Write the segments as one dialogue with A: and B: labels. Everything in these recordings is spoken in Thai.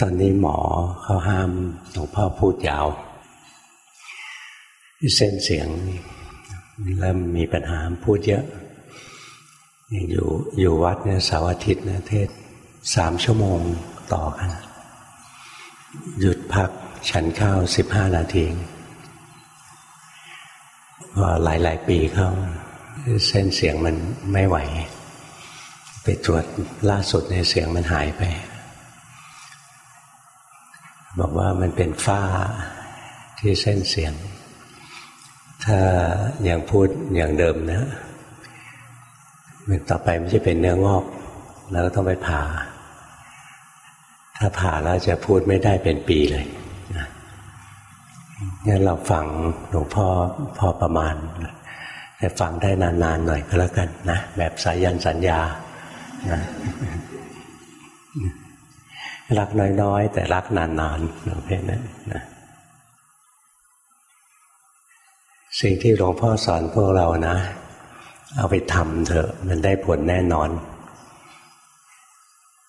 A: ตอนนี้หมอเขาห้ามหลวงพ่อพูดยาว เส้นเสียงเริ่มมีปัญหาพูดเยอะ อยู่อยู่วัดเนี่ยเสาร์อาทิตย์นะเทศสามชั่วโมงต่อกัน หยุดพักฉันข้าวสิบห้านาทีพอหลายหลายปีเข้า เส้นเสียงมันไม่ไหว ไปตรวจล่าสุดในเสียงมันหายไป บอกว่ามันเป็นฝ้าที่เส้นเสียง ถ้าอย่างพูดอย่างเดิมนะมันต่อไปไม่ใช่เป็นเนื้องอก แล้วก็ต้องไปผ่า ถ้าผ่าแล้วจะพูดไม่ได้เป็นปีเลยงั้นเราฟังหลวงพ่อพอประมาณ แต่ฟังได้นานๆหน่อยก็แล้วกันนะ แบบสายันสัญญานะ รักน้อยๆ แต่รักนานๆหลวงพ่อนั้นนะสิ่งที่หลวงพ่อสอนพวกเรานะ เอาไปทำเถอะ มันได้ผลแน่นอน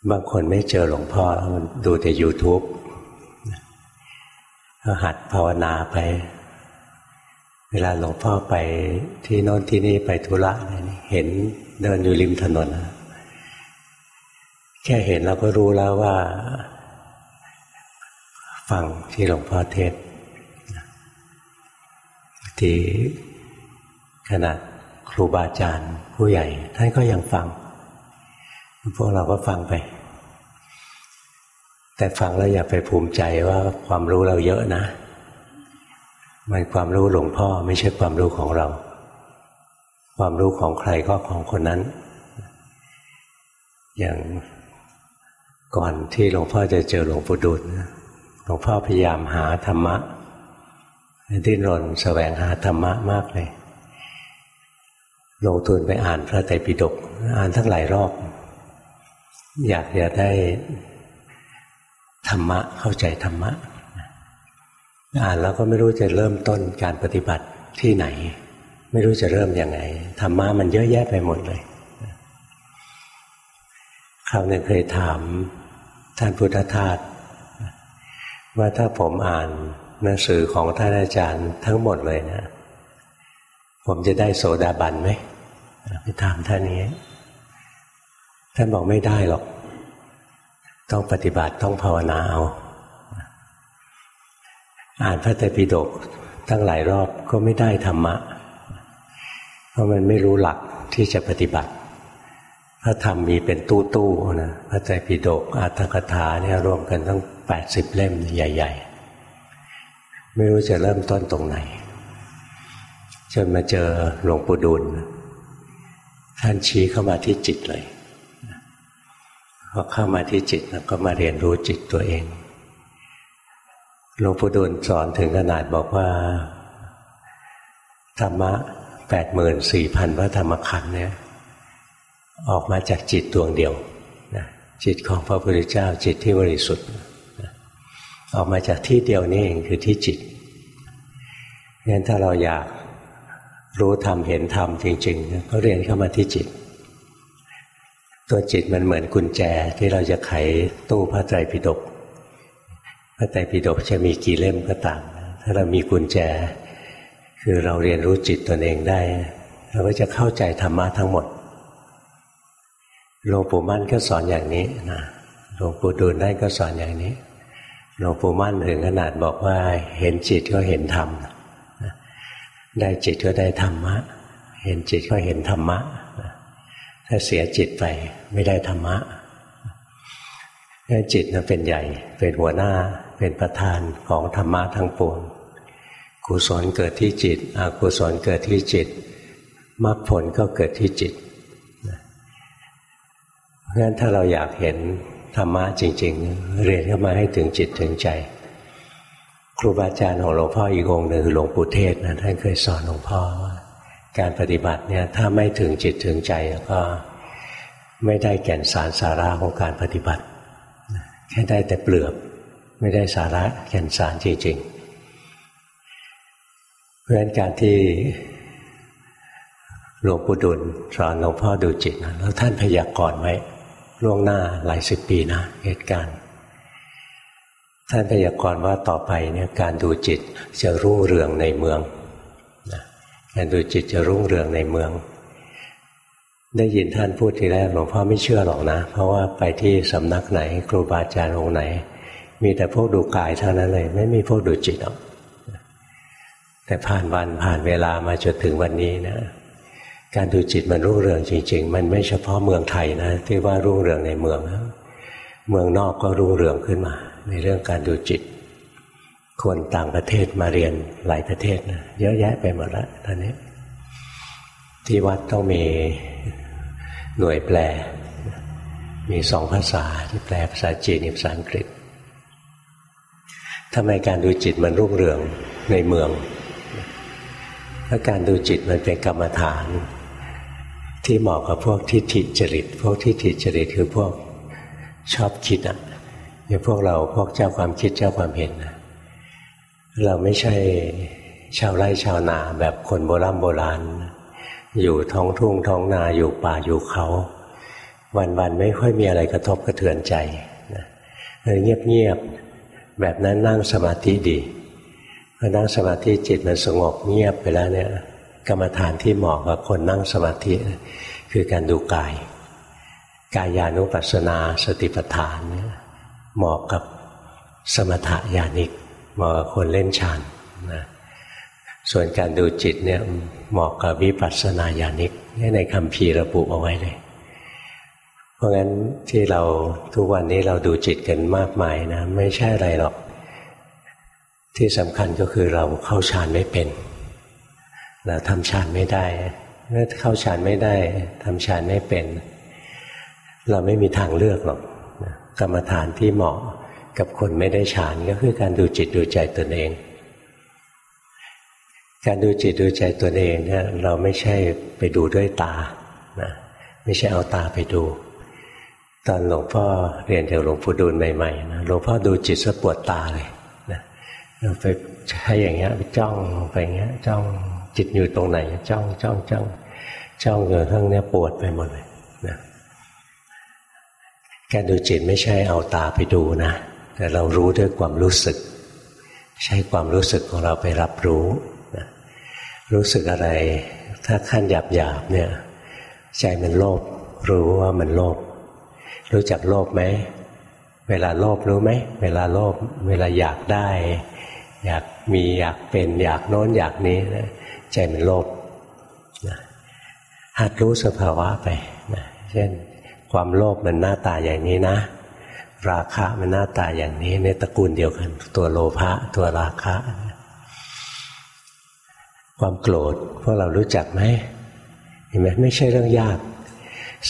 A: บางคนไม่เจอหลวงพ่อดูแต่ YouTube ก็หัดภาวนาไป เวลาหลวงพ่อไปที่โน่นที่นี่ไปธุระเห็นเดินอยู่ริมถนน แค่เห็นเราก็รู้แล้วว่า ฟังที่หลวงพ่อเทศที่ขนาดครูบาอาจารย์ผู้ใหญ่ ท่านก็ยังฟัง พวกเราก็ฟังไป แต่ฟังแล้วอย่าไปภูมิใจว่าความรู้เราเยอะนะ มันความรู้หลวงพ่อไม่ใช่ความรู้ของเรา ความรู้ของใครก็ของคนนั้น อย่าง ก่อนที่หลวงพ่อจะเจอหลวงปู่ดูลหลวงพ่อพยายามหาธรรมะดิ้นรนแสวงหาธรรมะมากเลย ลงทุนไปอ่านพระไตรปิฎกอ่านทั้งหลายรอบ อยากจะได้ธรรมะเข้าใจธรรมะ อ่านแล้วก็ไม่รู้จะเริ่มต้นการปฏิบัติที่ไหน ไม่รู้จะเริ่มยังไงธรรมะมันเยอะแยะไปหมดเลยคราวหนึ่งเคยถาม ท่านพุทธทาสว่าถ้าผมอ่านหนังสือของท่านอาจารย์ทั้งหมดเลยนะ ผมจะได้โสดาบันไหมไปถามท่านนี้ ท่านบอกไม่ได้หรอก ต้องปฏิบัติต้องภาวนาเอา อ่านพระไตรปิฎกตั้งหลายรอบก็ไม่ได้ธรรมะ เพราะมันไม่รู้หลักที่จะปฏิบัติ พระธรรมมีเป็นตู้ตู้นะพระไตรปิฎกอัตถกถาเนี่ยรวมกันตั้งแปดสิบเล่มใหญ่ ๆ ไม่รู้จะเริ่มต้นตรงไหน จนมาเจอหลวงปู่ดูลท่านชี้เข้ามาที่จิตเลยพอเข้ามาที่จิตแล้วก็มาเรียนรู้จิตตัวเองหลวงปู่ดูลสอนถึงขนาดบอกว่า ธรรมะแปดหมื่นสี่พันพระธรรมขันธ์เนี่ย ออกมาจากจิตดวงเดียวนะจิตของพระพุทธเจ้าจิตที่บริสุทธิ์นะออกมาจากที่เดียวนี้เองคือที่จิตงั้นถ้าเราอยากรู้ธรรมเห็นธรรมจริงๆก็เรียนเข้ามาที่จิต ตัวจิตมันเหมือนกุญแจที่เราจะไขตู้พระไตรปิฎกพระไตรปิฎกจะมีกี่เล่มก็ตามถ้าเรามีกุญแจ คือเราเรียนรู้จิตตนเองได้ เราก็จะเข้าใจธรรมะทั้งหมด หลวงปู่มั่นก็สอนอย่างนี้นะหลวงปู่ดูลได้ก็สอนอย่างนี้หลวงปู่มั่นถึงขนาดบอกว่าเห็นจิตก็เห็นธรรมได้จิตก็ได้ธรรมะ เห็นจิตก็เห็นธรรมะถ้าเสียจิตไปไม่ได้ธรรมะจิตนั้นเป็นใหญ่เป็นหัวหน้าเป็นประธานของธรรมะทั้งปวงกุศลเกิดที่จิตอกุศลเกิดที่จิตมรรคผลก็เกิดที่จิต ราะฉะนั้นถ้าเราอยากเห็นธรรมะจริง ๆ เรียนเข้ามาให้ถึงจิตถึงใจ ครูบาอาจารย์ของหลวงพ่ออีกองหนึ่งคือหลวงปู่เทศนะท่านเคยสอนหลวงพ่อว่าการปฏิบัติเนี่ยถ้าไม่ถึงจิตถึงใจก็ไม่ได้แก่นสารสาระของการปฏิบัติ แค่ได้แต่เปลือกไม่ได้สาระแก่นสารจริง ๆ เพราะฉะนั้นการที่หลวงปู่ดุลสอนหลวงพ่อดูจิตแล้วท่านพยากรณ์ไว้ ล่วงหน้าหลายสิบปีนะเหตุการณ์ท่านพยากรณ์ว่าต่อไปเนี่ยการดูจิตจะรุ่งเรืองในเมืองการดูจิตจะรุ่งเรืองในเมือง ได้ยินท่านพูดทีแรกหลวงพ่อไม่เชื่อหรอกนะ เพราะว่าไปที่สำนักไหน ครูบาอาจารย์องค์ไหน มีแต่พวกดูกายเท่านั้นเลย ไม่มีพวกดูจิตหรอกแต่ผ่านวันผ่านเวลามาจนถึงวันนี้นะ การดูจิตมันรุ่งเรืองจริง ๆ มันไม่เฉพาะเมืองไทยนะที่ว่ารุ่งเรืองในเมือง เมืองนอกก็รุ่งเรืองขึ้นมา ในเรื่องการดูจิต คนต่างประเทศมาเรียนหลายประเทศนะเยอะแยะไปหมดล้วตอนนี้ ที่วัดต้องมีหน่วยแปล มีสองภาษาที่แปลภาษาจีนภาษาอังกฤษทำไมการดูจิตมันรุ่งเรืองในเมืองเพราะการดูจิตมันเป็นกรรมฐาน ที่เหมาะกับพวกทิฏฐิจริต พวกทิฏฐิจริตคือพวกชอบคิดอะอย่างพวกเราพวกเจ้าความคิดเจ้าความเห็นเราไม่ใช่ชาวไร่ชาวนาแบบคนโบราณโบราณ อยู่ท้องทุ่งท้องนาอยู่ป่าอยู่เขา วันๆไม่ค่อยมีอะไรกระทบกระเทือนใจเงียบๆแบบนั้นนั่งสมาธิดีพอนั่งสมาธิจิตมันสงบเงียบไปแล้วเนี่ย กรรมฐานที่เหมาะกับคนนั่งสมาธิคือการดูกาย กายานุปัสสนาสติปัฏฐานเหมาะกับสมถะญาณิกเหมาะกับคนเล่นฌานนะส่วนการดูจิตเนี่ยเหมาะกับวิปัสสนาญาณิกในคำพีระบุเอาไว้เลย เพราะงั้นที่เราทุกวันนี้เราดูจิตกันมากมายนะ ไม่ใช่อะไรหรอก ที่สำคัญก็คือเราเข้าฌานไม่เป็น เราทำฌานไม่ได้เมื่อเข้าฌานไม่ได้ทำฌานไม่เป็น เราไม่มีทางเลือกหรอกกรรมฐานที่เหมาะกับคนไม่ได้ฌานก็คือการดูจิตดูใจตนเอง การดูจิตดูใจตนเองเนี่ยเราไม่ใช่ไปดูด้วยตานะไม่ใช่เอาตาไปดู ตอนหลวงพ่อเรียนจากหลวงปู่ดูลใหม่ๆนะหลวงพ่อดูจิตซะปวดตาเลยไปใช้อย่างเงี้ยไปจ้องไปอย่างเงี้ยจ้อง จิตอยู่ตรงไหนจ้องจ้องจ้องจ้องจนทั้งเนี้ยปวดไปหมดเลยนะการดูจิตไม่ใช่เอาตาไปดูนะ แต่เรารู้ด้วยความรู้สึก ใช้ความรู้สึกของเราไปรับรู้นะรู้สึกอะไร ถ้าขั้นหยาบหยาบเนี่ย ใจมันโลภรู้ว่ามันโลภรู้จักโลภไหมเวลาโลภรู้ไหมเวลาโลภเวลาอยากได้ อยากมีอยากเป็นอยากโน้นอยากนี้นะ ใจมันโลภนะหัดรู้สภาวะไปนะเช่น ความโลภมันหน้าตาอย่างนี้นะ ราคะมันหน้าตาอย่างนี้ในตระกูลเดียวกัน ตัวโลภะตัวราคะ ความโกรธพวกเรารู้จักไหมเห็นไหมไม่ใช่เรื่องยาก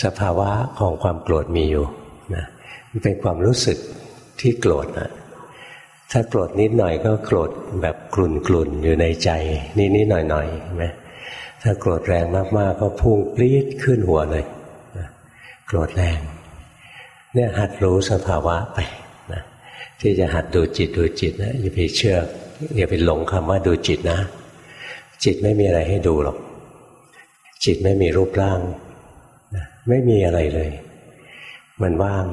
A: สภาวะของความโกรธมีอยู่นะมันเป็นความรู้สึกที่โกรธนะ ถ้าโกรธนิดหน่อยก็โกรธแบบกลุ่นกลุ่นอยู่ในใจ นิดนิดหน่อยหน่อยไหมถ้าโกรธแรงมากๆ ก็พุ่งปรี๊ดขึ้นหัวเลยโกรธแรง เนี่ยหัดรู้สภาวะไปนะที่จะหัดดูจิตดูจิตนะอย่าไปเชื่ออย่าไปหลงคำว่าดูจิตนะ จิตไม่มีอะไรให้ดูหรอก จิตไม่มีรูปร่างไม่มีอะไรเลย มันว่าง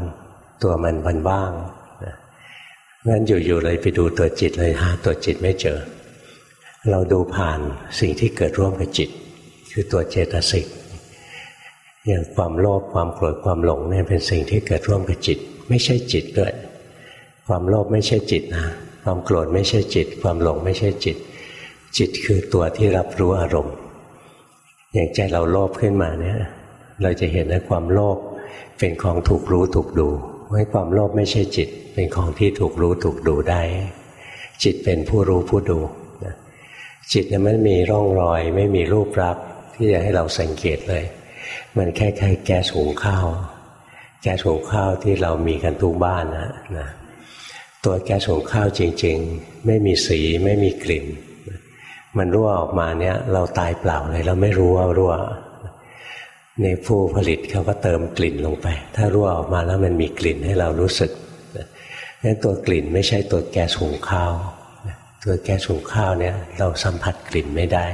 A: ตัวมันมันว่าง งั้นอยู่ๆเลยไปดูตัวจิตเลยหาตัวจิตไม่เจอ เราดูผ่านสิ่งที่เกิดร่วมกับจิต คือตัวเจตสิกอย่างความโลภความโกรธความหลงเนี่ยเป็นสิ่งที่เกิดร่วมกับจิต ไม่ใช่จิตด้วย ความโลภไม่ใช่จิตนะความโกรธไม่ใช่จิต ความหลงไม่ใช่จิต จิตคือตัวที่รับรู้อารมณ์ อย่างใจเราโลภขึ้นมาเนี่ย เราจะเห็นว่าความโลภเป็นของถูกรู้ถูกดู ว่าความโลภไม่ใช่จิต เป็นของที่ถูกรู้ถูกดูได้ จิตเป็นผู้รู้ผู้ดูจิตเนี่ยไม่มีร่องรอย ไม่มีรูปรักที่จะให้เราสังเกตเลย มันแค่แค่แก๊สหุงข้าวแก๊สหุงข้าวที่เรามีกันทุกบ้านนะนะตัวแก๊สหุงข้าวจริง ๆ ไม่มีสีไม่มีกลิ่น มันรั่วออกมาเนี่ย เราตายเปล่าเลย เราไม่รู้ว่ารั่ว นผู้ผลิตเขาก็เติมกลิ่นลงไป ถ้ารั่วออกมาแล้วมันมีกลิ่นให้เรารู้สึกนั้นตัวกลิ่นไม่ใช่ตัวแก๊สหุงข้าวตัวแก๊สหุงข้าวเนี่ยเราสัมผัสกลิ่นไม่ได้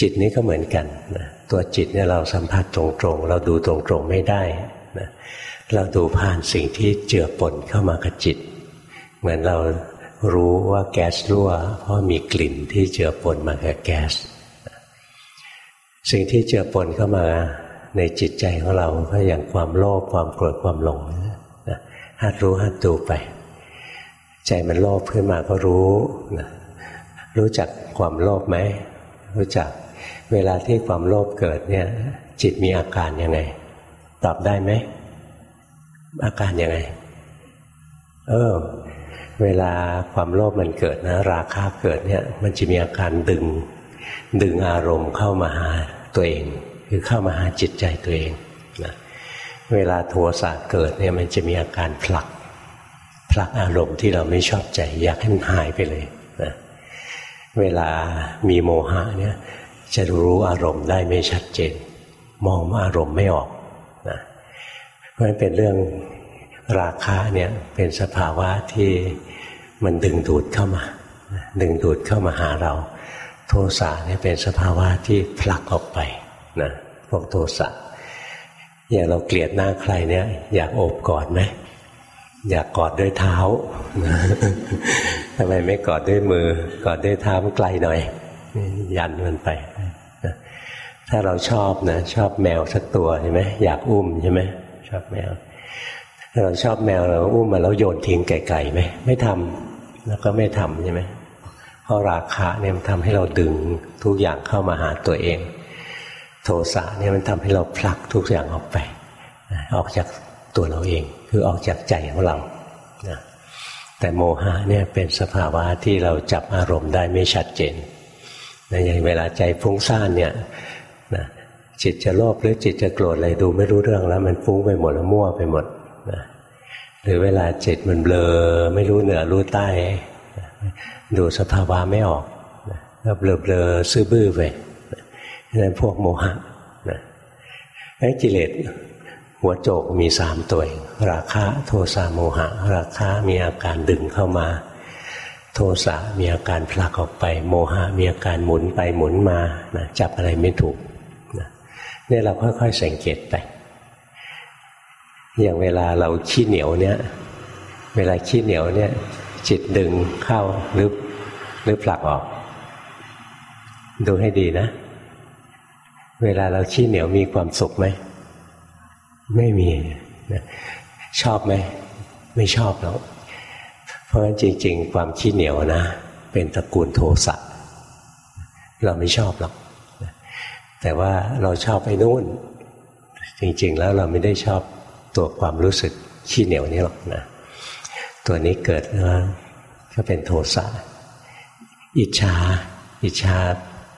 A: จิตนี้ก็เหมือนกันนะตัวจิตเนี่ยเราสัมผัสตรงๆ เราดูตรงๆไม่ได้นะเราดูผ่านสิ่งที่เจือปนเข้ามากับจิต เหมือนเรารู้ว่าแก๊สรั่ว เพราะมีกลิ่นที่เจือปนมากับแก๊ส สิ่งที่เจือปนเข้ามาในจิตใจของเราก็อย่างความโลภความโกรธความหลงนะหัดรู้หัดดูไป ใจมันโลภขึ้นมาก็รู้นะรู้จักความโลภไหมรู้จักเวลาที่ความโลภเกิดเนี่ย จิตมีอาการยังไง ตอบได้ไหมอาการยังไง เออ เวลาความโลภมันเกิดนะ ราคาเกิดเนี่ย มันจะมีอาการดึง ดึงอารมณ์เข้ามาหา ตัวเอง คือเข้ามาหาจิตใจตัวเองนะเวลาโทสะเกิดเนี่ยมันจะมีอาการผลักผลักอารมณ์ที่เราไม่ชอบใจ อยากให้มันหายไปเลยนะเวลามีโมหะเนี่ยจะรู้อารมณ์ได้ไม่ชัดเจน มองอารมณ์ไม่ออกนะเพราะฉะนั้นเป็นเรื่องราคะเนี่ยเป็นสภาวะที่มันดึงดูดเข้ามา ดึงดูดเข้ามาหาเรา โทสะเนี่ยเป็นสภาวะที่ผลักออกไปนะพวกโทสะอย่างเราเกลียดหน้าใครเนี่ย อยากโอบกอดไหมอยากกอดด้วยเท้าทำไมไม่กอดด้วยมือ กอดด้วยเท้ามันไกลหน่อย ยันมันไปถ้าเราชอบนะชอบแมวสักตัวใช่ไหมอยากอุ้มใช่ไหมชอบแมว ถ้าเราชอบแมวเราอุ้มมาแล้วโยนทิ้งไกลๆไหมไม่ทำแล้วก็ไม่ทำใช่ไหม เพราะราคะเนี่ยมันทำให้เราดึงทุกอย่างเข้ามาหาตัวเอง โทสะเนี่ยมันทำให้เราผลักทุกอย่างออกไป ออกจากตัวเราเอง คือออกจากใจของเรานะแต่โมหะเนี่ยเป็นสภาวะที่เราจับอารมณ์ได้ไม่ชัดเจนนะอย่างเวลาใจฟุ้งซ่านเนี่ยนะจิตจะโลภหรือจิตจะโกรธอะไรดูไม่รู้เรื่องแล้วมันฟุ้งไปหมดแล้วมั่วไปหมดนะหรือเวลาจิตมันเบลอไม่รู้เหนือรู้ใต้ ดูสภาวะไม่ออกก็เบลอเบลอซื่อบื้อไปนั่นพวกโมหะนะไอ้กิเลสหัวโจกมีสามตัวราคะโทสะโมหะ ราคะมีอาการดึงเข้ามา โทสะมีอาการผลักออกไป โมหะมีอาการหมุนไปหมุนมานะจับอะไรไม่ถูกนะนี่เราค่อยๆสังเกตไป อย่างเวลาเราขี้เหนียวเนี่ย เวลาขี้เหนียวเนี่ย จิตดึงเข้าหรือหรือผลักออก ดูให้ดีนะ เวลาเราขี้เหนียวมีความสุขไหม ไม่มีนะชอบไหม ไม่ชอบหรอกเพราะฉะนั้นจริง ๆ ความขี้เหนียวนะ เป็นตระกูลโทสะเราไม่ชอบหรอกแต่ว่าเราชอบไอ้นู่น จริง ๆ แล้วเราไม่ได้ชอบตัวความรู้สึกขี้เหนียวนี้หรอกนะ ตัวนี้เกิดแล้วก็เป็นโทสะ อิจฉา อิจฉา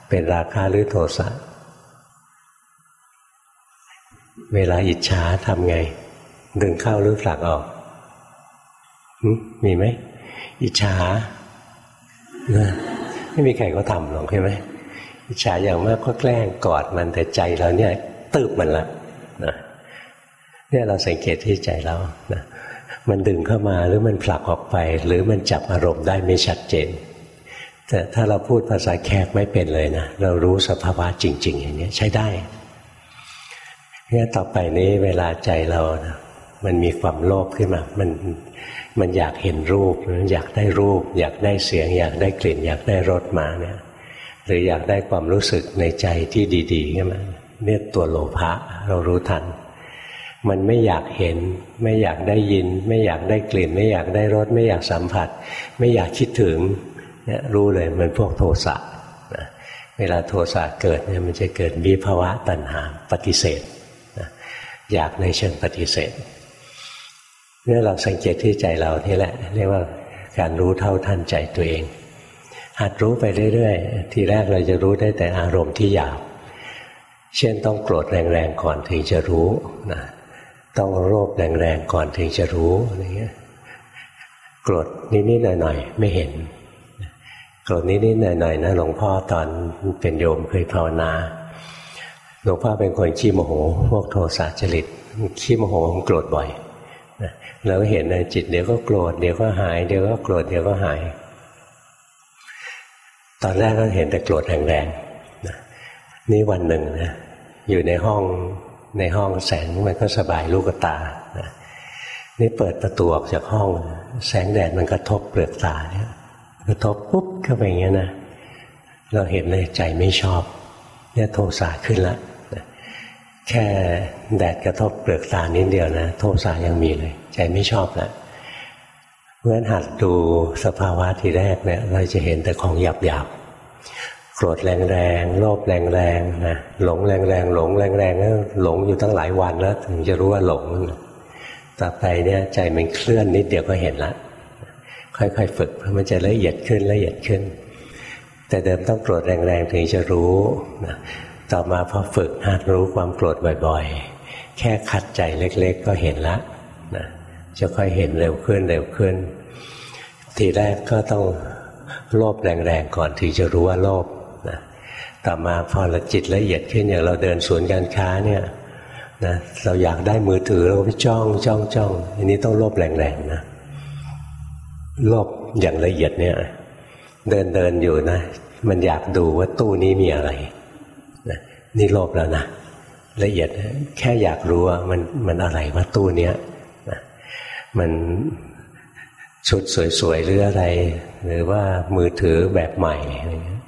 A: เป็นราคาหรือโทสะ เวลาอิจฉาทำไง ดึงเข้าหรือผลักออก มีไหม อิจฉา ไม่มีใครก็ทำหรอกใช่ไหม อิจฉาอย่างมากก็แกล้งกอดมันแต่ใจเราเนี่ยตืบมันละนะเนี่ยเราสังเกตที่ใจเรานะ มันดึงเข้ามาหรือมันผลักออกไป หรือมันจับอารมณ์ได้ไม่ชัดเจน แต่ถ้าเราพูดภาษาแขกไม่เป็นเลยนะเรารู้สภาวะจริง ๆ อย่างนี้ใช้ได้เนี่ยต่อไปนี้เวลาใจเรานะมันมีความโลภขึ้นมา มันมันอยากเห็นรูปมันอยากได้รูป อยากได้เสียง อยากได้กลิ่น อยากได้รสมาเนี่ยหรืออยากได้ความรู้สึกในใจที่ดีๆขึ้นมาเนี่ยตัวโลภะเรารู้ทัน มันไม่อยากเห็น ไม่อยากได้ยิน ไม่อยากได้กลิ่น ไม่อยากได้รส ไม่อยากสัมผัส ไม่อยากคิดถึงเนี่ยรู้เลยมันพวกโทสะนะเวลาโทสะเกิดเนี่ยมันจะเกิดวิภาวะตัณหาปฏิเสธอยากในเชิงปฏิเสธเนี่ยเราสังเกตที่ใจเรานี่แหละ เรียกว่าการรู้เท่าทันใจตัวเอง หัดรู้ไปเรื่อยๆ ทีแรกเราจะรู้ได้แต่อารมณ์ที่หยาบ เช่นต้องโกรธแรงๆก่อนถึงจะรู้นะ ต้องโลภแรงๆก่อนถึงจะรู้อะไรเงี้ยโกรธนิดๆหน่อยๆไม่เห็นโกรธนิดๆหน่อยๆนะหลวงพ่อตอนเป็นโยมเคยภาวนาหลวงพ่อเป็นคนขี้โมโห พวกโทสะจริตขี้โมโหโกรธบ่อยเราเห็นในจิตเดี๋ยวก็โกรธเดี๋ยวก็หายเดี๋ยวก็โกรธเดี๋ยวก็หาย ตอนแรกก็เห็นแต่โกรธแรงๆนี่วันหนึ่งนะอยู่ในห้อง ในห้องแสงมันก็สบายลูกตานะนี่เปิดประตูออกจากห้อง แสงแดดมันกระทบเปลือกตาเนี่ยกระทบปุ๊บเข้าไปอย่างเงี้ยนะเราเห็นเลยใจไม่ชอบ เนี่ยโทสะขึ้นละแค่แดดกระทบเปลือกตานิดเดียวนะโทสะยังมีเลย ใจไม่ชอบล้วเพราะฉะนั้นหัดดูสภาวะทีแรกเนี่ย เราจะเห็นแต่ของหยาบหยาบ โกรธแรงๆโลภแรงๆนะหลงแรงๆหลงแรงๆก็หลงอยู่ตั้งหลายวันแล้ว ถึงจะรู้ว่าหลงต่อไปเนี่ยใจมันเคลื่อนนิดเดียวก็เห็นละค่อยๆฝึกเพราะมันจะละเอียดขึ้นละเอียดขึ้น แต่เดิมต้องโกรธแรงๆถึงจะรู้นะต่อมาพอฝึกหัดรู้ความโกรธบ่อยๆ แค่ขัดใจเล็กๆ ก็เห็นละนะจะค่อยเห็นเร็วขึ้นเร็วขึ้น ทีแรกก็ต้องโลภแรงๆก่อนถึงจะรู้ว่าโลภ นะต่อมาพอละจิตละเอียดขึ้นอย่างเราเดินสวนการค้าเนี่ยนะเราอยากได้มือถือเราไปจ้องจ้องจ้องอันนี้ต้องโลภแรงๆนะโลภอย่างละเอียดเนี่ย เดินเดินอยู่นะ มันอยากดูว่าตู้นี้มีอะไรนะนี่โลภแล้วนะละเอียดแค่อยากรู้ว่ามันมันอะไรว่าตู้เนี้ยนะมันชุดสวยๆหรืออะไร หรือว่ามือถือแบบใหม่อะไรเงี้ย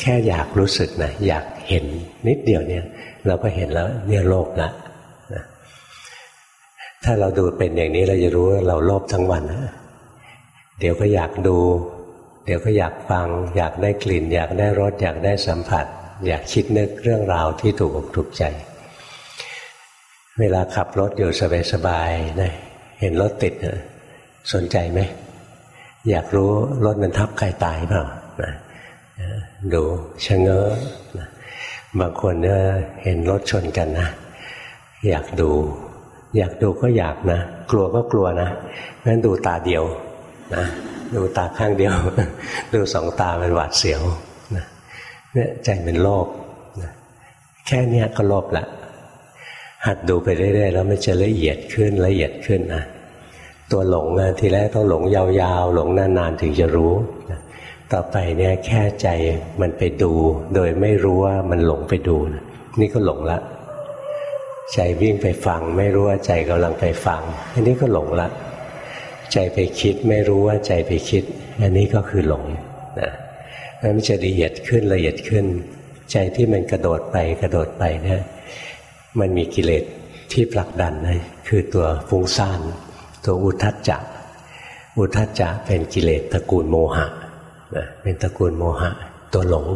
A: แค่อยากรู้สึกนะอยากเห็นนิดเดียวเนี่ย เราก็เห็นแล้วเนี่ยโลภละถ้าเราดูเป็นอย่างนี้เราจะรู้ว่าเราโลภทั้งวันนะเดี๋ยวก็อยากดู เดี๋ยวก็อยากฟัง อยากได้กลิ่น อยากได้รสอยากได้สัมผัส อยากคิดนึกเรื่องราวที่ถูกอกถูกใจ เวลาขับรถอยู่สบายๆนะเห็นรถติดสนใจไหมอยากรู้รถมันทับใครตายเปล่านะ ดูชะเง้อบางคนเนี่ยเห็นรถชนกันนะ อยากดู อยากดูก็อยากนะ กลัวก็กลัวนะงั้นดูตาเดียวนะดูตาข้างเดียว ดูสองตาเป็นหวาดเสียวนะเนี่ยใจเป็นโลภนะแค่เนี้ยก็โลภละ หัดดูไปเรื่อยๆแล้วมันจะละเอียดขึ้นละเอียดขึ้นนะตัวหลงนะทีแรกต้องหลงยาวๆ หลงนานๆถึงจะรู้นะ ต่อไปเนี่ยแค่ใจมันไปดู โดยไม่รู้ว่ามันหลงไปดู นี่ก็หลงละ ใจวิ่งไปฟัง ไม่รู้ว่าใจกำลังไปฟัง อันนี้ก็หลงละ ใจไปคิดไม่รู้ว่าใจไปคิด อันนี้ก็คือหลงนะมันจะละเอียดขึ้นละเอียดขึ้น ใจที่มันกระโดดไปกระโดดไปเนี่ยมันมีกิเลสที่ผลักดันนะคือตัวฟุ้งซ่าน ตัวอุทัจจะอุทัจจะเป็นกิเลสตระกูลโมหะ นะเป็นตระกูลโมหะ ตัวหลง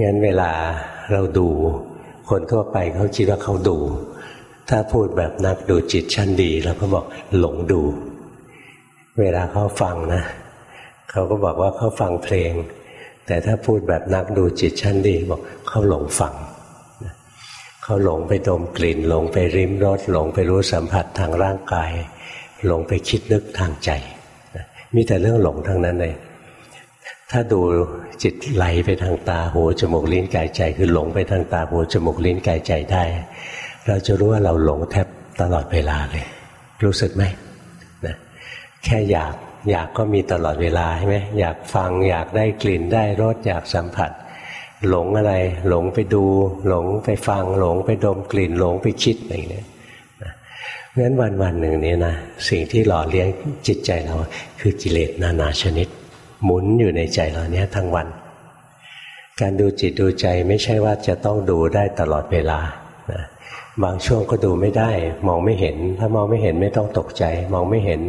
A: งั้นเวลาเราดู คนทั่วไปเขาคิดว่าเขาดู ถ้าพูดแบบนักดูจิตชั้นดีเราก็บอกหลงดู เวลาเขาฟังนะ เขาก็บอกว่าเขาฟังเพลง แต่ถ้าพูดแบบนักดูจิตชั้นดีบอกเขาหลงฟังเขาหลงไปดมกลิ่น หลงไปริมรสหลงไปรู้สัมผัสทางร่างกาย หลงไปคิดนึกทางใจมีแต่เรื่องหลงทั้งนั้นเลย ถ้าดูจิตไหลไปทางตาหูจมูกลิ้นกายใจ คือหลงไปทางตาหูจมูกลิ้นกายใจได้ เราจะรู้ว่าเราหลงแทบตลอดเวลาเลย รู้สึกไหมแค่อยากอยากก็มีตลอดเวลาใช่ไหมอยากฟังอยากได้กลิ่นได้รสอยากสัมผัส หลงอะไร หลงไปดู หลงไปฟัง หลงไปดมกลิ่น หลงไปคิดอะไรอย่างเงี้ยเพราะฉะนั้นวันวันหนึ่งนี้นะสิ่งที่หล่อเลี้ยงจิตใจเราคือกิเลสนานาชนิด หมุนอยู่ในใจเราเนี้ยทั้งวัน การดูจิตดูใจไม่ใช่ว่าจะต้องดูได้ตลอดเวลานะบางช่วงก็ดูไม่ได้ มองไม่เห็น ถ้ามองไม่เห็นไม่ต้องตกใจ มองไม่เห็น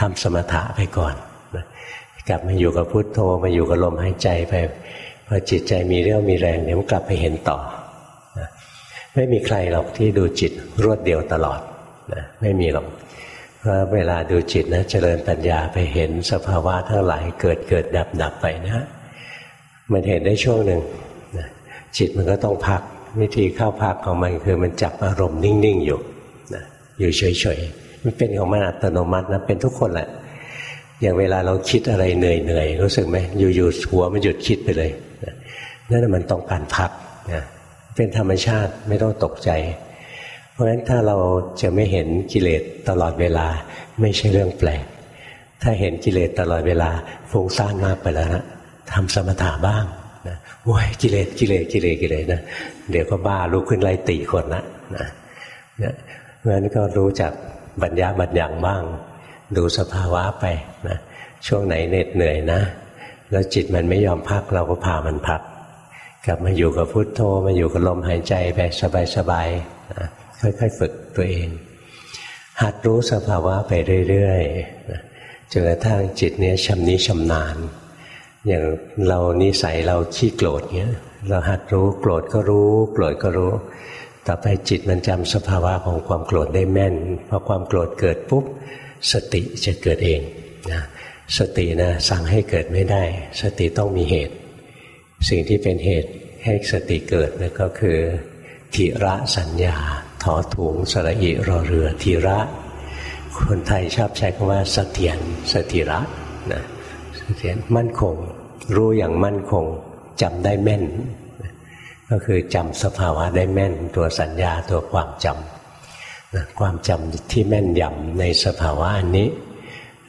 A: ทำสมถะไปก่อนกลับมาอยู่กับพุทโธมาอยู่กับลมหายใจไปพอจิตใจมีเรี่ยวมีแรงเดี๋ยวมันกลับไปเห็นต่อไม่มีใครหรอกที่ดูจิตรวดเดียวตลอดนะไม่มีหรอก เพราะเวลาดูจิตนะเจริญปัญญาไปเห็นสภาวะทั้งหลายเกิดเกิดดับดับไปนะ มันเห็นได้ช่วงหนึ่งจิตมันก็ต้องพักวิธีเข้าพักของมันคือมันจับอารมณ์นิ่ง ๆ อยู่นะอยู่เฉยๆมันเป็นของมันอัตโนมัตินะเป็นทุกคนแหละ อย่างเวลาเราคิดอะไรเหนื่อยๆรู้สึกไหมอยู่ๆหัวมันหยุดคิดไปเลยนั่นมันต้องการพักนะเป็นธรรมชาติไม่ต้องตกใจ ราะฉะนั้นถ้าเราจะไม่เห็นกิเลสตลอดเวลา ไม่ใช่เรื่องแปลก ถ้าเห็นกิเลสตลอดเวลาฟุ้งซ่านมากไปแล้วนะทำสมถะบ้างนะโอ้ยกิเลสกิเลสกิเลสกิเลสนะเดี๋ยวก็บ้าลุกขึ้นไล่ตีคนละนะเนี่ยเพราะฉะนั้นก็รู้จักบัญญาบัญญังบ้าง ดูสภาวะไปนะช่วงไหนเหน็ดเหนื่อยนะ แล้วจิตมันไม่ยอมพักเราก็พามันพัก กลับมาอยู่กับพุทโธมาอยู่กับลมหายใจไปสบายๆนะ ค่อยๆฝึกตัวเอง หัดรู้สภาวะไปเรื่อยๆจนกระทั่งจิตเนี้ยชำนิชำนาญ อย่างเรานิสัยเราขี้โกรธเงี้ยเราหัดรู้โกรธก็รู้โกรธก็รู้ ต่อไปจิตมันจำสภาวะของความโกรธได้แม่นพอความโกรธเกิดปุ๊บสติจะเกิดเองนะสตินะสั่งให้เกิดไม่ได้ สติต้องมีเหตุ สิ่งที่เป็นเหตุให้สติเกิดนะก็คือ ทิระสัญญา ถอถุงสระอิรอเรือทีระ คนไทยชอบใช้คำว่าสถียนสติระนะสเถียนมั่นคง รู้อย่างมั่นคงจำได้แม่น ก็คือจำสภาวะได้แม่น ตัวสัญญาตัวความจำนะความจำที่แม่นยำในสภาวะอันนี้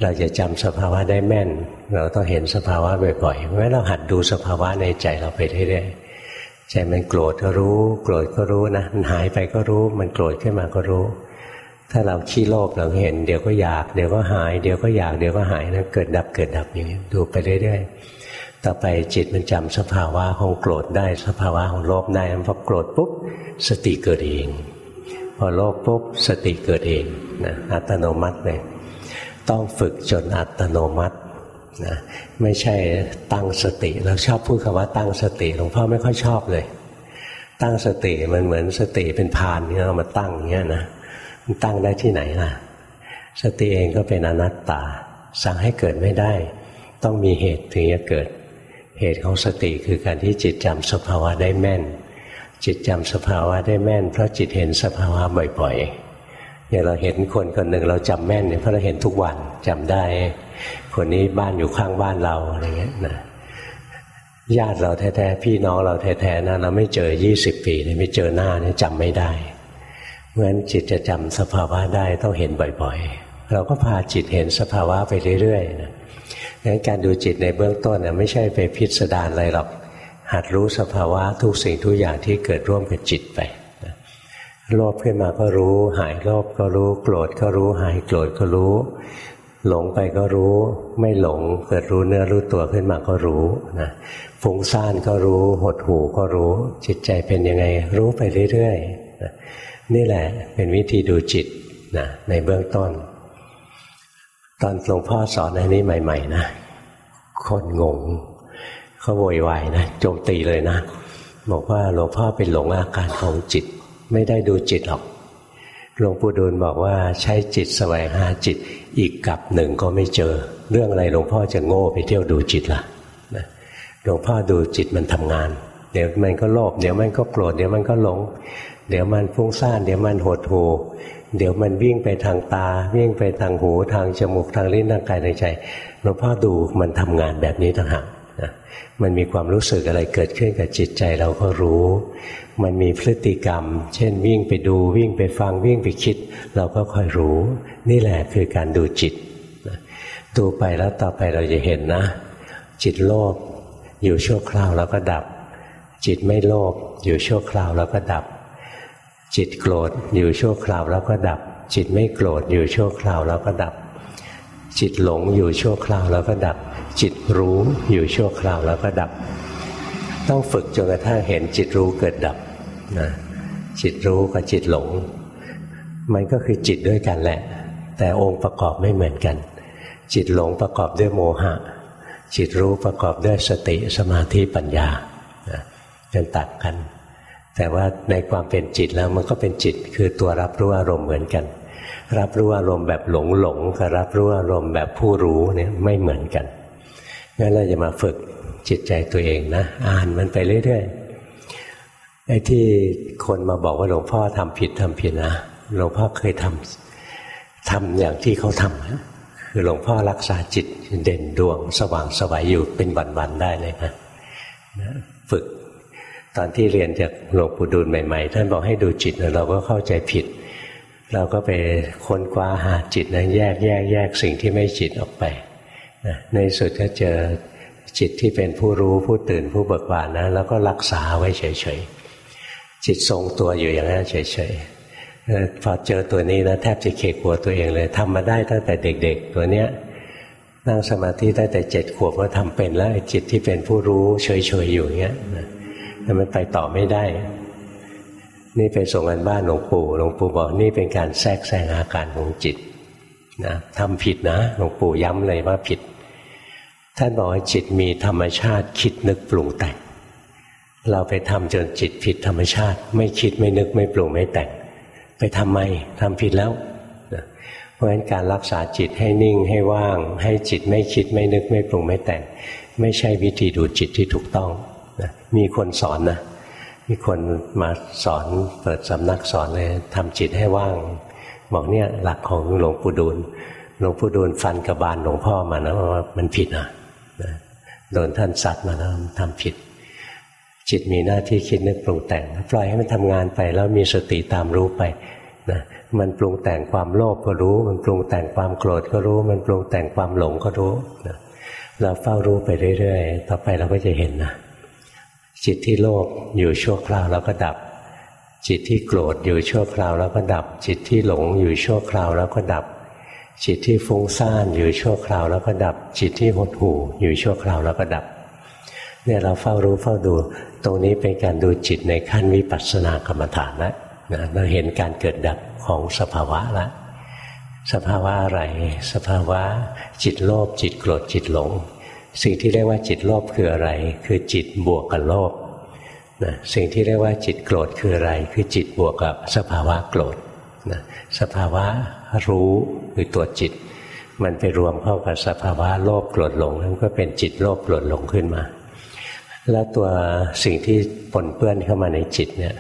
A: เราจะจำสภาวะได้แม่น เราต้องเห็นสภาวะบ่อยๆเพราะเราหัดดูสภาวะในใจเราไปเรื่อยๆ ใจมันโกรธก็รู้ โกรธก็รู้นะมันหายไปก็รู้ มันโกรธขึ้นมาก็รู้ ถ้าเราขี้โลภเราเห็น เดี๋ยวก็อยาก เดี๋ยวก็หาย เดี๋ยวก็อยาก เดี๋ยวก็หายนะเกิดดับเกิดดับอย่างนี้ดูไปเรื่อยๆต่อไปจิตมันจำสภาวะของโกรธได้สภาวะของโลภได้พอโกรธปุ๊บสติเกิดเองพอโลภปุ๊บสติเกิดเองนะอัตโนมัติเลยต้องฝึกจนอัตโนมัติ นะไม่ใช่ตั้งสติเราชอบพูดคำว่าตั้งสติหลวงพ่อไม่ค่อยชอบเลย ตั้งสติมันเหมือนสติเป็นพานเนี่ยเรามาตั้งเงี้ยนะมันตั้งได้ที่ไหนล่ะ สติเองก็เป็นอนัตตา สั่งให้เกิดไม่ได้ ต้องมีเหตุถึงจะเกิด เหตุของสติคือการที่จิตจำสภาวะได้แม่น จิตจำสภาวะได้แม่น เพราะจิตเห็นสภาวะบ่อยๆอย่างเราเห็นคนคนหนึ่งเราจำแม่นเนี่ยเพราะเราเห็นทุกวันจำได้ คนนี้บ้านอยู่ข้างบ้านเราอะไรเงี้ยนะญาติเราแท้ๆพี่น้องเราแท้ๆนะเราไม่เจอยี่สิบปีเลยไม่เจอหน้าเนี่ยจำไม่ได้เพราะฉะนั้นจิตจะจำสภาวะได้ต้องเห็นบ่อย ๆ เราก็พาจิตเห็นสภาวะไปเรื่อยๆนะงั้นการดูจิตในเบื้องต้นเนี่ยไม่ใช่ไปพิสดารอะไรหรอกหัดรู้สภาวะทุกสิ่งทุกอย่างที่เกิดร่วมกับจิตไปโลภขึ้นมาก็รู้ หายโลภก็รู้ โกรธก็รู้ หายโกรธก็รู้ หลงไปก็รู้ ไม่หลงเกิดรู้เนื้อรู้ตัวขึ้นมาก็รู้นะฟุ้งซ่านก็รู้ หดหูก็รู้ จิตใจเป็นยังไงรู้ไปเรื่อยๆนะนี่แหละเป็นวิธีดูจิตนะในเบื้องต้น ตอนหลวงพ่อสอนอันนี้ใหม่ ๆ นะ คนงงเขาโวยวายนะโจมตีเลยนะ บอกว่าหลวงพ่อเป็นหลงอาการของจิต ไม่ได้ดูจิตหรอก หลวงปู่ดูลบอกว่าใช้จิตแสวงหาจิตอีกกับหนึ่งก็ไม่เจอ เรื่องอะไรหลวงพ่อจะโง่ไปเที่ยวดูจิตละ่ะหลวงพ่อดูจิตมันทำงาน เดี๋ยวมันก็โลภเดี๋ยวมันก็โกรธเดี๋ยวมันก็หลง เดี๋ยวมันฟุ้งซ่านเดี๋ยวมันหดหูเดี๋ยวมันวิ่งไปทางตา วิ่งไปทางหูทางจมูกทางลิ้นทางกายทางใจหลวงพ่อดูมันทำงานแบบนี้ต่างหาก มันมีความรู้สึกอะไรเกิดขึ้นกับจิตใจเราก็รู้ มันมีพฤติกรรม เช่นวิ่งไปดูวิ่งไปฟังวิ่งไปคิด เราก็ค่อยรู้ นี่แหละคือการดูจิตดูไปแล้วต่อไปเราจะเห็นนะ จิตโลภอยู่ชั่วคราวแล้วก็ดับ จิตไม่โลภอยู่ชั่วคราวแล้วก็ดับ จิตโกรธอยู่ชั่วคราวแล้วก็ดับ จิตไม่โกรธอยู่ชั่วคราวแล้วก็ดับ จิตหลงอยู่ชั่วคราวแล้วก็ดับ จิตรู้อยู่ชั่วคราวแล้วก็ดับ ต้องฝึกจนกระทั่งเห็นจิตรู้เกิดดับนะจิตรู้กับจิตหลง มันก็คือจิตด้วยกันแหละ แต่องค์ประกอบไม่เหมือนกัน จิตหลงประกอบด้วยโมหะ จิตรู้ประกอบด้วยสติสมาธิปัญญาเป็นตัดกัน แต่ว่าในความเป็นจิตแล้วมันก็เป็นจิตคือตัวรับรู้อารมณ์เหมือนกัน รับรู้อารมณ์แบบหลงหลงกับรับรู้อารมณ์แบบผู้รู้เนี่ยไม่เหมือนกัน งั้นเราจะมาฝึกจิตใจตัวเองนะ อ่านมันไปเรื่อยๆไอ้ที่คนมาบอกว่าหลวงพ่อทำผิดทำผิดนะหลวงพ่อเคยทำทำอย่างที่เขาทำคือหลวงพ่อรักษาจิตเด่นดวง สว่างสวัยอยู่เป็นวันๆได้เลยนะฝึกตอนที่เรียนจากหลวงปู่ดูลใหม่ๆ ท่านบอกให้ดูจิตเราก็เข้าใจผิด เราก็ไปค้นคว้าหาจิตนะแยกแยกแยกสิ่งที่ไม่จิตออกไป ในสุดก็เจอจิตที่เป็นผู้รู้ผู้ตื่นผู้เบิกบานนะแล้วก็รักษาไว้เฉยๆ จิตทรงตัวอยู่อย่างนั้นเฉยๆพอเจอตัวนี้นะแทบจะเขกหัวตัวเองเลยทำมาได้ตั้งแต่เด็กๆ ตัวเนี้ยนั่งสมาธิตั้งแต่เจ็ดขวบก็ทำเป็นแล้วจิตที่เป็นผู้รู้เฉยๆอยู่อย่างเงี้ยแต่มันไปต่อไม่ได้ นี่ไปส่งกันบ้านหลวงปู่หลวงปู่บอกนี่เป็นการแทรกแซงอาการของจิต นะทำผิดนะหลวงปู่ย้ำเลยว่าผิด ท่านบอกว่าจิตมีธรรมชาติคิดนึกปรุงแต่ง เราไปทำจนจิตผิดธรรมชาติ ไม่คิดไม่นึกไม่ปรุงไม่แต่ง ไปทำไมทำผิดแล้วนะเพราะฉะนั้นการรักษาจิตให้นิ่งให้ว่าง ให้จิตไม่คิดไม่นึกไม่ปรุงไม่แต่ง ไม่ใช่วิธีดูจิตที่ถูกต้องนะมีคนสอนนะมีคนมาสอนเปิดสำนักสอนเลยทำจิตให้ว่าง บอกเนี่ยหลักของหลวงปู่ดูลหลวงปู่ดูลฟันกระบาลหลวงพ่อมานะว่ามันผิดอะโดนท่านสัตว์มาแล้วทำผิด จิตมีหน้าที่คิดนึกปรุงแต่งปล่อยให้มันทำงานไปแล้วมีสติตามรู้ไปนะมันปรุงแต่งความโลภก็รู้ มันปรุงแต่งความโกรธก็รู้ มันปรุงแต่งความหลงก็รู้นะเราเฝ้ารู้ไปเรื่อยๆ ต่อไปเราก็จะเห็นนะจิตที่โลภอยู่ชั่วคราวแล้วก็ดับ จิตที่โกรธอยู่ชั่วคราวแล้วก็ดับ จิตที่หลงอยู่ชั่วคราวแล้วก็ดับ จิตที่ฟุ้งซ่านอยู่ชั่วคราวแล้วก็ดับ จิตที่หดหู่อยู่ชั่วคราวแล้วก็ดับ เนี่ยเราเฝ้ารู้เฝ้าดู ตรงนี้เป็นการดูจิตในขั้นวิปัสสนากรรมฐานแล้วนะเราเห็นการเกิดดับของสภาวะแล้วสภาวะอะไร สภาวะจิตโลภจิตโกรธจิตหลง สิ่งที่เรียกว่าจิตโลภคืออะไร คือจิตบวกกับโลภ นะสิ่งที่เรียกว่าจิตโกรธคืออะไร คือจิตบวกกับสภาวะโกรธนะสภาวะรู้คือตัวจิต มันไปรวมเข้ากับสภาวะโลภโกรธหลงนั่นก็เป็นจิตโลภโกรธหลงขึ้นมา แล้วตัวสิ่งที่ปนเปื้อนเข้ามาในจิตเนี่ย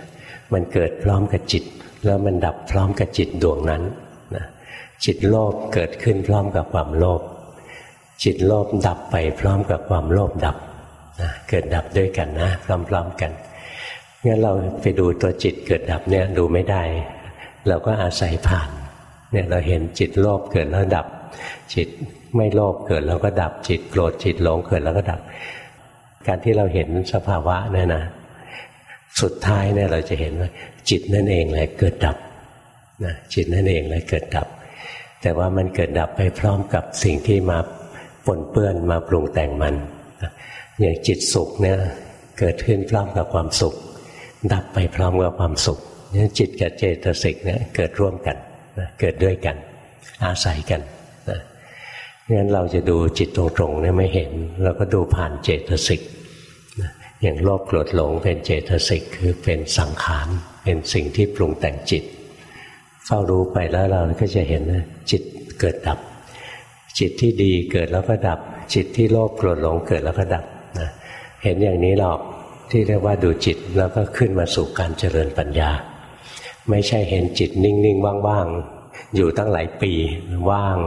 A: มันเกิดพร้อมกับจิต แล้วมันดับพร้อมกับจิตดวงนั้นนะจิตโลภเกิดขึ้นพร้อมกับความโลภจิตโลภดับไปพร้อมกับความโลภดับนะเกิดดับด้วยกันนะ พร้อมๆกัน งั้นเราไปดูตัวจิตเกิดดับเนี่ยดูไม่ได้ เราก็อาศัยผ่านเนี่ยเราเห็นจิตโลภเกิดแล้วดับ จิตไม่โลภเกิดแล้วก็ดับจิตโกรธจิตหลงเกิดแล้วก็ดับ การที่เราเห็นสภาวะเนี่ยนะสุดท้ายเนี่ยเราจะเห็นว่า จิตนั่นเองเลยเกิดดับนะจิตนั่นเองเลยเกิดดับ แต่ว่ามันเกิดดับไปพร้อมกับสิ่งที่มาปนเปื้อนมาปรุงแต่งมันอย่างจิตสุขเนี่ยเกิดขึ้นพร้อมกับความสุข ดับไปพร้อมกับความสุขนี่จิตกับเจตสิกเนี่ยเกิดร่วมกันนะเกิดด้วยกัน อาศัยกันนะงั้นเราจะดูจิตตรงๆเนี่ยไม่เห็น เราก็ดูผ่านเจตสิกนะอย่างโลภโกรธหลงเป็นเจตสิกคือเป็นสังขารเป็นสิ่งที่ปรุงแต่งจิตเฝ้ารู้ไปแล้วเราก็จะเห็นนะจิตเกิดดับ จิตที่ดีเกิดแล้วก็ดับ จิตที่โลภโกรธหลงเกิดแล้วก็ดับนะเห็นอย่างนี้หรอก ที่เรียกว่าดูจิตแล้วก็ขึ้นมาสู่การเจริญปัญญา ไม่ใช่เห็นจิตนิ่งๆว่างๆอยู่ตั้งหลายปีว่าง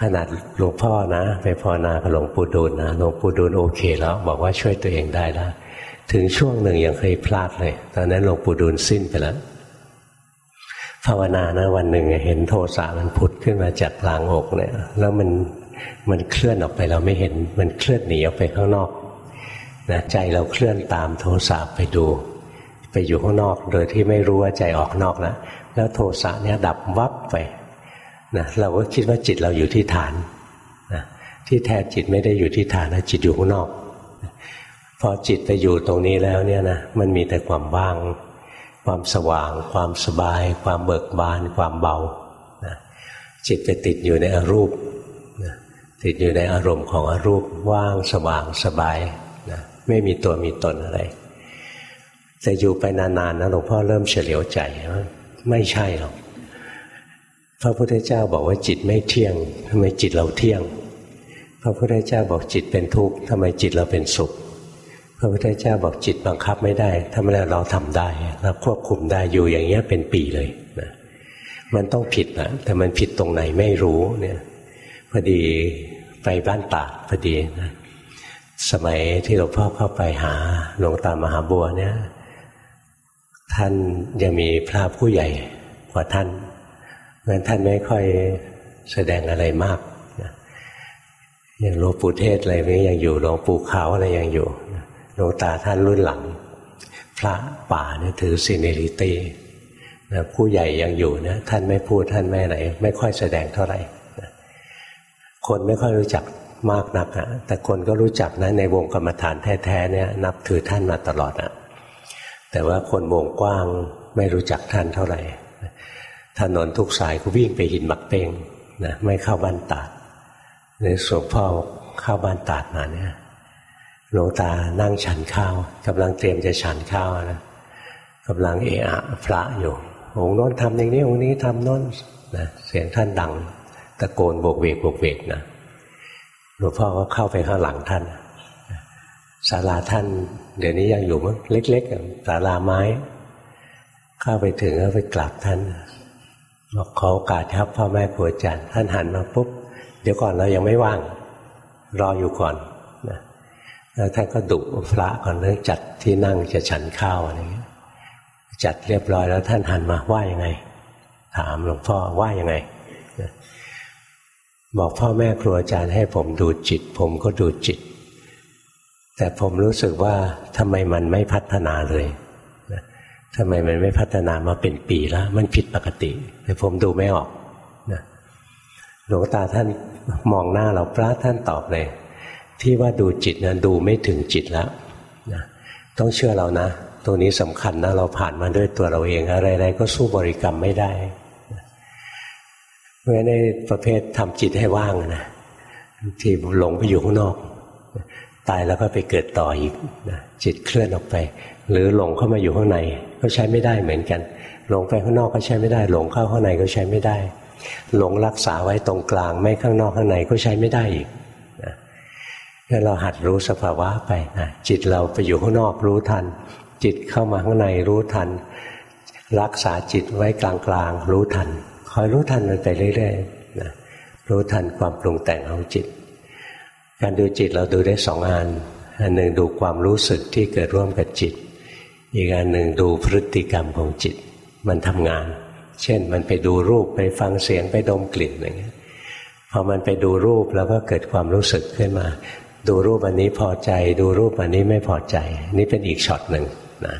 A: ขนาดหลวงพ่อนะ ไปภาวนากับหลวงปู่ดูลนะหลวงปู่ดูลโอเคแล้ว บอกว่าช่วยตัวเองได้แล้วถึงช่วงหนึ่งยังเคยพลาดเลย ตอนนั้นหลวงปู่ดูลสิ้นไปแล้วภาวนานะวันหนึ่งเห็นโทสะมันผุดขึ้นมาจากกลางอกเนี่ย แล้วมันมันเคลื่อนออกไปเราไม่เห็นมันเคลื่อนหนีออกไปข้างนอก นะใจเราเคลื่อนตามโทสะไปดู ไปอยู่ข้างนอกโดยที่ไม่รู้ว่าใจออกนอกแล้วแล้วโทสะเนี่ยดับวับไปนะเราก็คิดว่าจิตเราอยู่ที่ฐานนะที่แท้จิตไม่ได้อยู่ที่ฐานนะจิตอยู่ข้างนอกพอจิตไปอยู่ตรงนี้แล้วเนี่ยนะมันมีแต่ความว่าง ความสว่าง ความสบาย ความเบิกบาน ความเบานะจิตไปติดอยู่ในอรูปนะติดอยู่ในอารมณ์ของอรูปว่างสว่างสบาย ไม่มีตัวมีตนอะไรแต่อยู่ไปนานๆนะหลวงพ่อเริ่มเฉลียวใจว่าไม่ใช่หรอกพระพุทธเจ้าบอกว่าจิตไม่เที่ยงทำไมจิตเราเที่ยง พระพุทธเจ้าบอกจิตเป็นทุกข์ทำไมจิตเราเป็นสุข พระพุทธเจ้าบอกจิตบังคับไม่ได้ทำไมเราทำได้เราควบคุมได้อยู่อย่างเงี้ยเป็นปีเลยนะมันต้องผิดนะแต่มันผิดตรงไหนไม่รู้เนี่ยพอดีไปบ้านตาดพอดีนะ สมัยที่หลวงพ่อเข้าไปหาหลวงตามหาบัวเนี่ย ท่านยังมีพระผู้ใหญ่กว่าท่านงั้นท่านไม่ค่อยแสดงอะไรมากอย่างหลวงปู่เทศอะไรนี้ยังอยู่หลวงปู่ขาวอะไรยังอยู่หลวงตาท่านรุ่นหลัง พระป่าเนี่ยถือซีเนริตี้นะผู้ใหญ่ยังอยู่นะท่านไม่พูดท่านไม่ไหน ไม่ค่อยแสดงเท่าไหร่คนไม่ค่อยรู้จัก มากนักอะแต่คนก็รู้จักนะในวงกรรมฐานแท้ๆเนี่ยนับถือท่านมาตลอดอะแต่ว่าคนวงกว้างไม่รู้จักท่านเท่าไหร่ถนนทุกสายก็วิ่งไปหินมักเป้งนะไม่เข้าบ้านตาดในสวงพ่อเข้าบ้านตาดมาเนี่ยหลวงตานั่งฉันข้าวกำลังเตรียมจะฉันข้าวนะกำลังเอะอะพระอยู่องค์โน้นทำอย่างนี้องค์นี้ทำโน้นนะเสียงท่านดังตะโกนโบกเวกโบกเวกนะ หลวงพ่อก็เข้าไปข้างหลังท่านศาลาท่าน เดี๋ยวนี้ยังอยู่มั้งเล็กๆศาลาไม้ เข้าไปถึงก็ไปกราบท่านบอกขอโอกาสครับพ่อแม่ครูอาจารย์ท่านหันมาปุ๊บเดี๋ยวก่อนเรายังไม่ว่าง รออยู่ก่อนนะแล้วท่านก็ดุพระก่อนเรื่องจัดที่นั่งจะฉันข้าวอะไรเงี้ยจัดเรียบร้อยแล้วท่านหันมาว่ายังไง ถามหลวงพ่อว่ายังไง บอกพ่อแม่ครูอาจารย์ให้ผมดูจิต ผมก็ดูจิต แต่ผมรู้สึกว่าทำไมมันไม่พัฒนาเลยทำไมมันไม่พัฒนามาเป็นปีแล้ว มันผิดปกติแต่ผมดูไม่ออกนะหลวงตาท่านมองหน้าเราพระท่านตอบเลย ที่ว่าดูจิตนะดูไม่ถึงจิตแล้วนะต้องเชื่อเรานะ ตรงนี้สำคัญนะเราผ่านมาด้วยตัวเราเองอะไรๆก็สู้บริกรรมไม่ได้ ราะฉะนั้นในประเภททำจิตให้ว่างนะที่หลงไปอยู่ข้างนอก ตายแล้วก็ไปเกิดต่ออีกนะจิตเคลื่อนออกไป หรือหลงเข้ามาอยู่ข้างในก็ใช้ไม่ได้เหมือนกัน หลงไปข้างนอกก็ใช้ไม่ได้ หลงเข้าข้างในก็ใช้ไม่ได้ หลงรักษาไว้ตรงกลาง ไม่ข้างนอกข้างในก็ใช้ไม่ได้อีกนะงั้นเราหัดรู้สภาวะไปนะจิตเราไปอยู่ข้างนอกรู้ทัน จิตเข้ามาข้างในรู้ทัน รักษาจิตไว้กลางๆรู้ทัน คอยรู้ทันมันไปเรื่อยๆนะรู้ทันความปรุงแต่งของจิต การดูจิตเราดูได้สองอันอันหนึ่งดูความรู้สึกที่เกิดร่วมกับจิต อีกอันหนึ่งดูพฤติกรรมของจิต มันทำงาน เช่นมันไปดูรูปไปฟังเสียงไปดมกลิ่นอย่างเงี้ยพอมันไปดูรูปแล้วก็เกิดความรู้สึกขึ้นมา ดูรูปอันนี้พอใจ ดูรูปอันนี้ไม่พอใจ นี่เป็นอีกช็อตหนึ่งนะ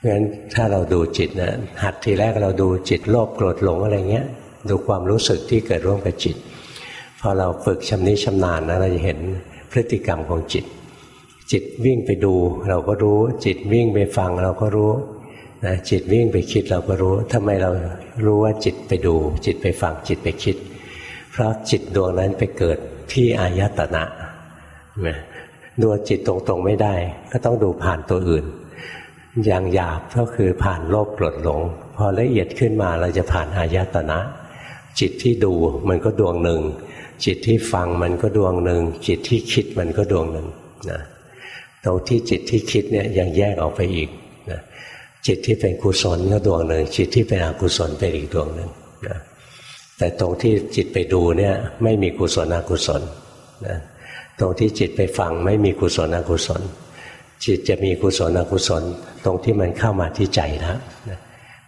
A: เพราะฉะนั้นถ้าเราดูจิตนะหัดทีแรกเราดูจิตโลภโกรธหลงอะไรเงี้ย ดูความรู้สึกที่เกิดร่วมกับจิตพอเราฝึกชำนิชำนาญนะเราจะเห็นพฤติกรรมของจิต จิตวิ่งไปดู เราก็รู้ จิตวิ่งไปฟังเราก็รู้นะจิตวิ่งไปคิดเราก็รู้ทำไมเรารู้ว่าจิตไปดู จิตไปฟังจิตไปคิด เพราะจิตดวงนั้นไปเกิดที่อายตนะนะดูจิตตรงๆไม่ได้ ก็ต้องดูผ่านตัวอื่น อย่างหยาบก็คือผ่านโลภโกรธหลง พอละเอียดขึ้นมาเราจะผ่านอายตนะ จิตที่ดูมันก็ดวงหนึ่ง จิตที่ฟังมันก็ดวงหนึ่ง จิตที่คิดมันก็ดวงหนึ่งนะตรงที่จิตที่คิดเนี่ยยังแยกออกไปอีกนะจิตที่เป็นกุศลก็ดวงหนึ่ง จิตที่เป็นอกุศลเป็นอีกดวงหนึ่งนะแต่ตรงที่จิตไปดูเนี่ยไม่มีกุศลอกุศลนะตรงที่จิตไปฟังไม่มีกุศลอกุศล จิตจะมีกุศลอกุศลตรงที่มันเข้ามาที่ใจนะ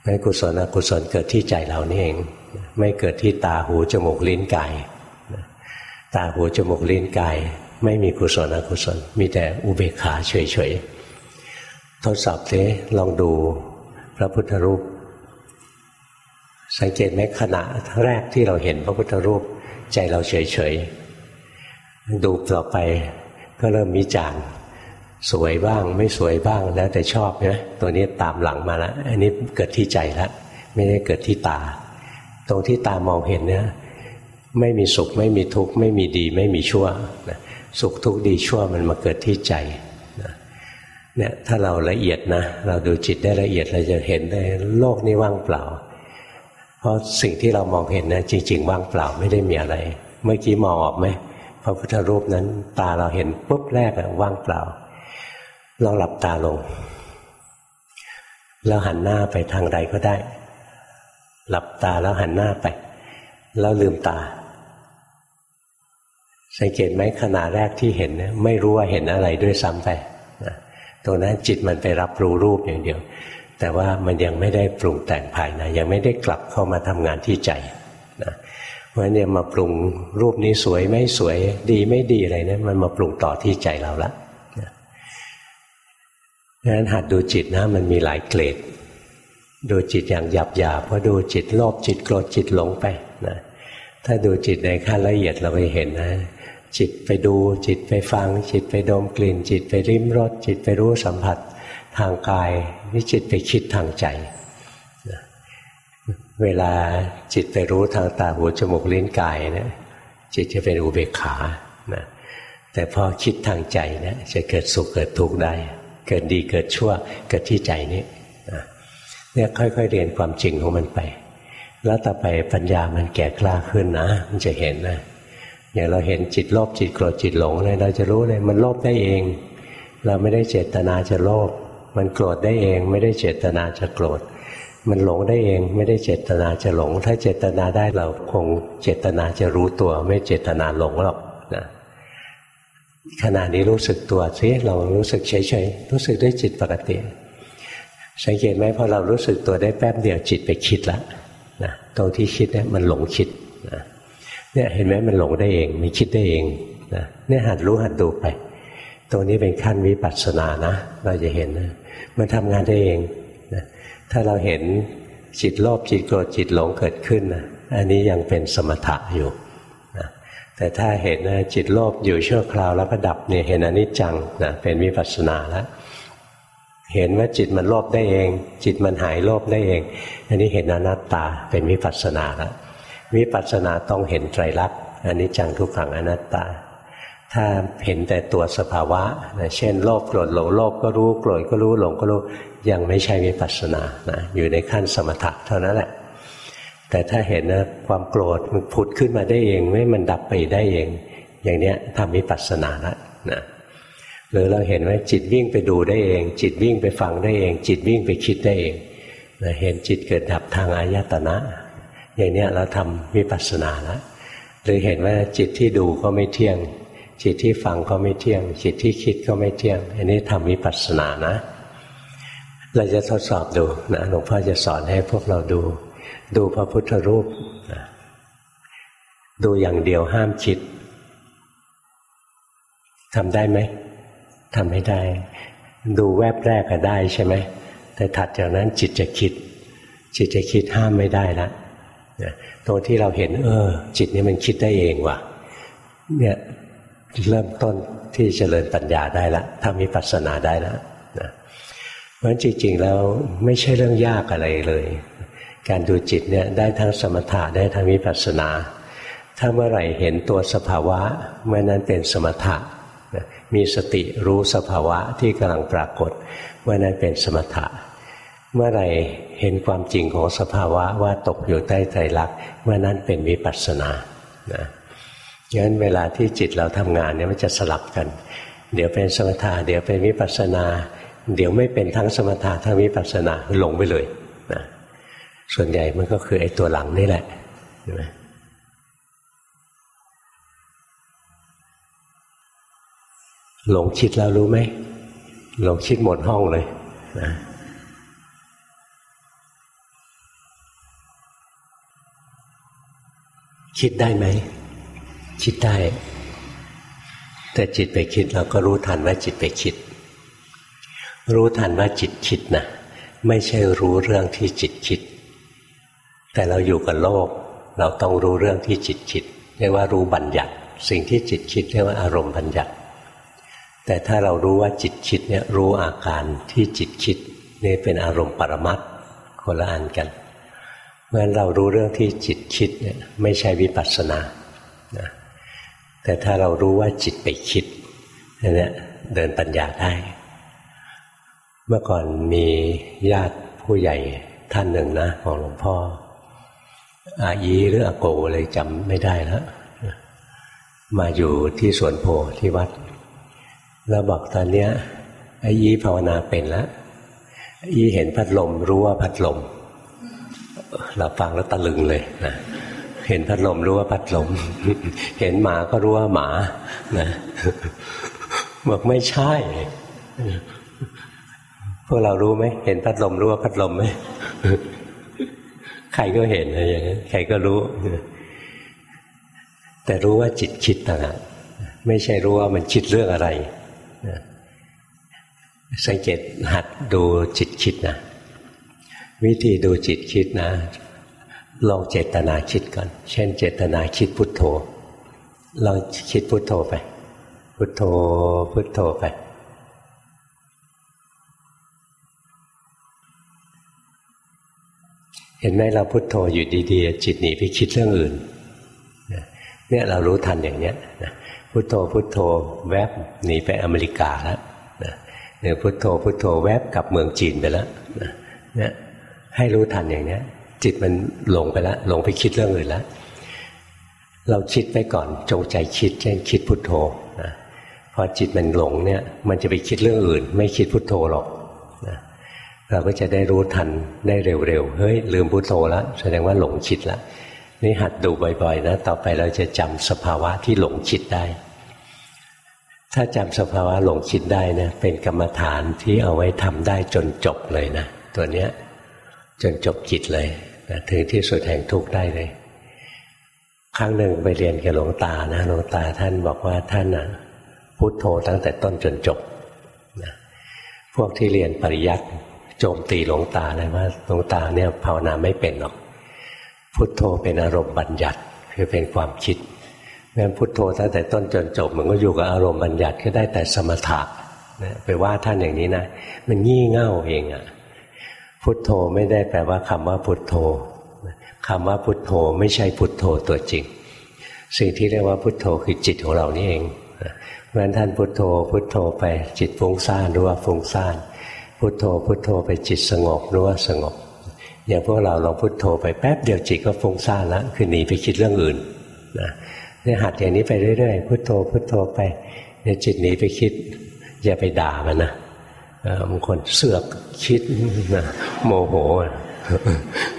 A: ไม่กุศลอกุศลเกิดที่ใจเรานี่เอง ไม่เกิดที่ตาหูจมูกลิ้นกายตาหูจมูกลิ้นกาย ไม่มีกุศลอกุศล มีแต่อุเบกขาเฉยๆทดสอบสิลองดูพระพุทธรูป สังเกตไหมขณะแรกที่เราเห็นพระพุทธรูป ใจเราเฉยๆดูต่อไปก็เริ่มมีจาน สวยบ้างไม่สวยบ้างแล้วแต่ชอบนะตัวนี้ตามหลังมาแล้วอันนี้เกิดที่ใจแล้วไม่ได้เกิดที่ตา ตรงที่ตามองเห็นเนี่ยไม่มีสุขไม่มีทุกข์ไม่มีดีไม่มีชั่วนะสุขทุกข์ดีชั่วมันมาเกิดที่ใจเนี่ยถ้าเราละเอียดนะเราดูจิตได้ละเอียดเราจะเห็นได้โลกนี้ว่างเปล่า เพราะสิ่งที่เรามองเห็นนะจริง ๆ ว่างเปล่าไม่ได้มีอะไร เมื่อกี้มองออกไหมพระพุทธรูปนั้น ตาเราเห็นปุ๊บแรกอะว่างเปล่า ลองหลับตาลง แล้วหันหน้าไปทางใดก็ได้ หลับตาแล้วหันหน้าไป แล้วลืมตา สังเกตไหมขณะแรกที่เห็นเนี่ยไม่รู้ว่าเห็นอะไรด้วยซ้ำไปนะตรงนั้นจิตมันไปรับรู้รูปอย่างเดียว แต่ว่ามันยังไม่ได้ปรุงแต่งภายในยังไม่ได้กลับเข้ามาทำงานที่ใจนะเพราะฉะนั้นเนี่ยมาปรุงรูปนี้สวยไม่สวยดีไม่ดีอะไรเนี่ยมันมาปรุงต่อที่ใจเราละ ดังนั้นหัดดูจิตนะมันมีหลายเกรด ดูจิตอย่างหยาบหยาบพอดูจิตโลภจิตโกรธจิตหลงไปนะถ้าดูจิตในขั้นละเอียดเราไปเห็นนะ จิตไปดูจิตไปฟัง จิตไปดมกลิ่น จิตไปริมรสจิตไปรู้สัมผัสทางกายนี่จิตไปคิดทางใจเวลาจิตไปรู้ทางตาหูจมูกลิ้นกายเนะจิตจะเป็นอุเบกขานะแต่พอคิดทางใจเนะจะเกิดสุขเกิดทุกข์ได้ กิดดีเกิดชั่วเกิดที่ใจนี้เนี่ยค่อย ๆ เรียนความจริงของมันไป แล้วต่อไปปัญญามันแก่กล้าขึ้นนะ มันจะเห็นนะอย่างเราเห็นจิตโลภจิตโกรธจิตหลงเลยเราจะรู้เลยมันโลภได้เอง เราไม่ได้เจตนาจะโลภมันโกรธได้เอง ไม่ได้เจตนาจะโกรธ มันหลงได้เอง ไม่ได้เจตนาจะหลง ถ้าเจตนาได้เราคงเจตนาจะรู้ตัว ไม่เจตนาหลงหรอกนะ ขณะนี้รู้สึกตัวซิเรารู้สึกเฉยๆรู้สึกด้วยจิตปกติ สังเกตไหมพอเรารู้สึกตัวได้แป๊บเดียวจิตไปคิดละนะตรงที่คิดเนี่ยมันหลงคิดนะเนี่ยเห็นไหมมันหลงได้เองมันคิดได้เองนะเนี่ยหัดรู้หัดดูไป ตรงนี้เป็นขั้นวิปัสสนานะ เราจะเห็นนะมันทำงานได้เองถ้าเราเห็นจิตโลภจิตโกรธจิตหลงเกิดขึ้นนะอันนี้ยังเป็นสมถะอยู่ แต่ถ้าเห็นนะจิตโลภอยู่ชั่วคราวแล้วก็ดับเนี่ยเห็นอนิจจังนะเป็นวิปัสสนาแล้วเห็นว่าจิตมันโลภได้เอง จิตมันหายโลภได้เอง อันนี้เห็นอนัตตาเป็นวิปัสสนาแล้ววิปัสสนาต้องเห็นไตรลักษณ์อันนี้จังทุกขังอนัตตา ถ้าเห็นแต่ตัวสภาวะเช่น โลภโกรธหลงโลภก็รู้โกรธก็รู้หลงก็รู้ยังไม่ใช่วิปัสสนานะอยู่ในขั้นสมถะเท่านั้นแหละ แต่ถ้าเห็นนะความโกรธมันผุดขึ้นมาได้เองไม่มันดับไปได้เอง อย่างเนี้ยทำวิปัสสนาล้วนะหรือเราเห็นว่าจิตวิ่งไปดูได้เอง จิตวิ่งไปฟังได้เอง จิตวิ่งไปคิดได้เองนะเห็นจิตเกิดดับทางอายตนะ อย่างเนี้ยเราทำวิปัสสนาล้วหรือเห็นว่าจิตที่ดูก็ไม่เที่ยง จิตที่ฟังก็ไม่เที่ยง จิตที่คิดก็ไม่เที่ยง อันนี้ทำวิปัสสนานะ เราจะทดสอบดูนะหลวงพ่อจะสอนให้พวกเราดู ดูพระพุทธรูป ดูอย่างเดียวห้ามคิดทำได้ไหมทำไม่ได้ ดูแวบแรกก็ได้ใช่ไหม แต่ถัดจากนั้นจิตจะคิด จิตจะคิดห้ามไม่ได้ละตรงที่เราเห็น เออ จิตนี่มันคิดได้เองว่ะ เนี่ยเริ่มต้นที่เจริญปัญญาได้ละทำมิปัสสนาได้ล้วเพราะฉะนั้นจริง ๆ แล้วไม่ใช่เรื่องยากอะไรเลย การดูจิตเนี่ยได้ทั้งสมถะได้ทั้งวิปัสสนา ถ้าเมื่อไหร่เห็นตัวสภาวะเมื่อนั้นเป็นสมถะมีสติรู้สภาวะที่กำลังปรากฏเมื่อนั้นเป็นสมถะ เมื่อไหร่เห็นความจริงของสภาวะว่าตกอยู่ใต้ใจรักเมื่อนั้นเป็นวิปัสสนานะงั้นเวลาที่จิตเราทำงานเนี่ยมันจะสลับกัน เดี๋ยวเป็นสมถะเดี๋ยวเป็นวิปัสสนา เดี๋ยวไม่เป็นทั้งสมถะทั้งวิปัสสนาหลงไปเลยนะ ส่วนใหญ่มันก็คือไอ้ตัวหลังนี่แหละใช่ไหมหลงคิดแล้วรู้ไหมหลงคิดหมดห้องเลยนะคิดได้ไหม คิดได้ แต่จิตไปคิดเราก็รู้ทันว่าจิตไปคิด รู้ทันว่าจิตคิดนะไม่ใช่รู้เรื่องที่จิตคิด แต่เราอยู่กับโลก เราต้องรู้เรื่องที่จิตคิดเรียกว่ารู้บัญญัติ สิ่งที่จิตคิดเรียกว่าอารมณ์บัญญัติ แต่ถ้าเรารู้ว่าจิตคิดเนี่ยรู้อาการที่จิตคิดนี่เป็นอารมณ์ปรมัตคนละอันกันเมื่อเรารู้เรื่องที่จิตคิดเนี่ยไม่ใช่วิปัสสนานะแต่ถ้าเรารู้ว่าจิตไปคิดเนี่ยเดินปัญญาได้ เมื่อก่อนมีญาติผู้ใหญ่ท่านหนึ่งนะของหลวงพ่อ อายีหรืออาโกเลยจำไม่ได้แล้วมาอยู่ที่สวนโพที่วัด แล้วบอกตอนเนี้ยอายีภาวนาเป็นแล้วอายีเห็นพัดลมรู้ว่าพัดลม เราฟังแล้วตะลึงเลยนะเห็นพัดลมรู้ว่าพัดลม เห็นหมาก็รู้ว่าหมานะบอกไม่ใช่ พวกเรารู้ไหมเห็นพัดลมรู้ว่าพัดลมไหม ใครก็เห็นอะไรอย่างนี้ใครก็รู้ แต่รู้ว่าจิตคิดต่างหากไม่ใช่รู้ว่ามันคิดเรื่องอะไรสังเกตหัดดูจิตคิดนะวิธีดูจิตคิดนะลองเจตนาคิดก่อน เช่น เจตนาคิดพุทโธลองคิดพุทโธไป พุทโธพุทโธไป เห็นไหมเราพุทโธอยู่ดีๆ จิตหนีไปคิดเรื่องอื่นเนี่ยเรารู้ทันอย่างเนี้ยพุทโธพุทโธแวบหนีไปอเมริกาแล้วเนี่ยพุทโธพุทโธแวบกลับเมืองจีนไปแล้วเนี่ยให้รู้ทันอย่างเนี้ย จิตมันหลงไปแล้วหลงไปคิดเรื่องอื่นแล้วเราคิดไปก่อนจงใจคิดเช่นคิดพุทโธนะพอจิตมันหลงเนี่ย มันจะไปคิดเรื่องอื่น ไม่คิดพุทโธหรอกนะ เราก็จะได้รู้ทันได้เร็วๆ เฮ้ย ลืมพุทโธแล้วแสดงว่าหลงคิดแล้วนี่หัดดูบ่อยๆนะต่อไปเราจะจำสภาวะที่หลงคิดได้ ถ้าจำสภาวะหลงคิดได้นะเป็นกรรมฐานที่เอาไว้ทำได้จนจบเลยนะตัวเนี้ยจนจบจิตเลยนะถึงที่สุดแห่งทุกข์ได้เลยครั้งหนึ่งไปเรียนกับหลวงตานะหลวงตาท่านบอกว่าท่านนะพุโทโธตั้งแต่ต้นจนจบนะพวกที่เรียนปริยัติ โจมตีหลวงตาเลยว่าหลวงตาเนี่ยภาวนาไม่เป็นหรอก พุโทโธเป็นอารมณ์บัญญัติคือเป็นความคิดงั้นพุโทโธตั้งแต่ต้นจนจบมันก็อยู่กับอารมณ์บัญญัติก็ได้แต่สมถะนะไปว่าท่านอย่างนี้นะ มันงี่เง่าเองอะ่ะพุทโธไม่ได้แปลว่าคำว่าพุทโธคำว่าพุทโธไม่ใช่พุทโธตัวจริง สิ่งที่เรียกว่าพุทโธคือจิตของเรานี่เองเพราะฉะนั้นท่านพุทโธพุทโธไปจิตฟุ้งซ่านรู้ว่าฟุ้งซ่าน พุทโธพุทโธไปจิตสงบรู้ว่าสงบ อย่างพวกเราลองพุทโธไปแป๊บเดียวจิตก็ฟุ้งซ่านล้วคือหนีไปคิดเรื่องอื่นนะเนี่ยหัดอย่างนี้ไปเรื่อยๆพุทโธพุทโธไปเนี่ยจิตหนีไปคิด อย่าไปด่ามันนะบางคนเสือกคิดนะโมโห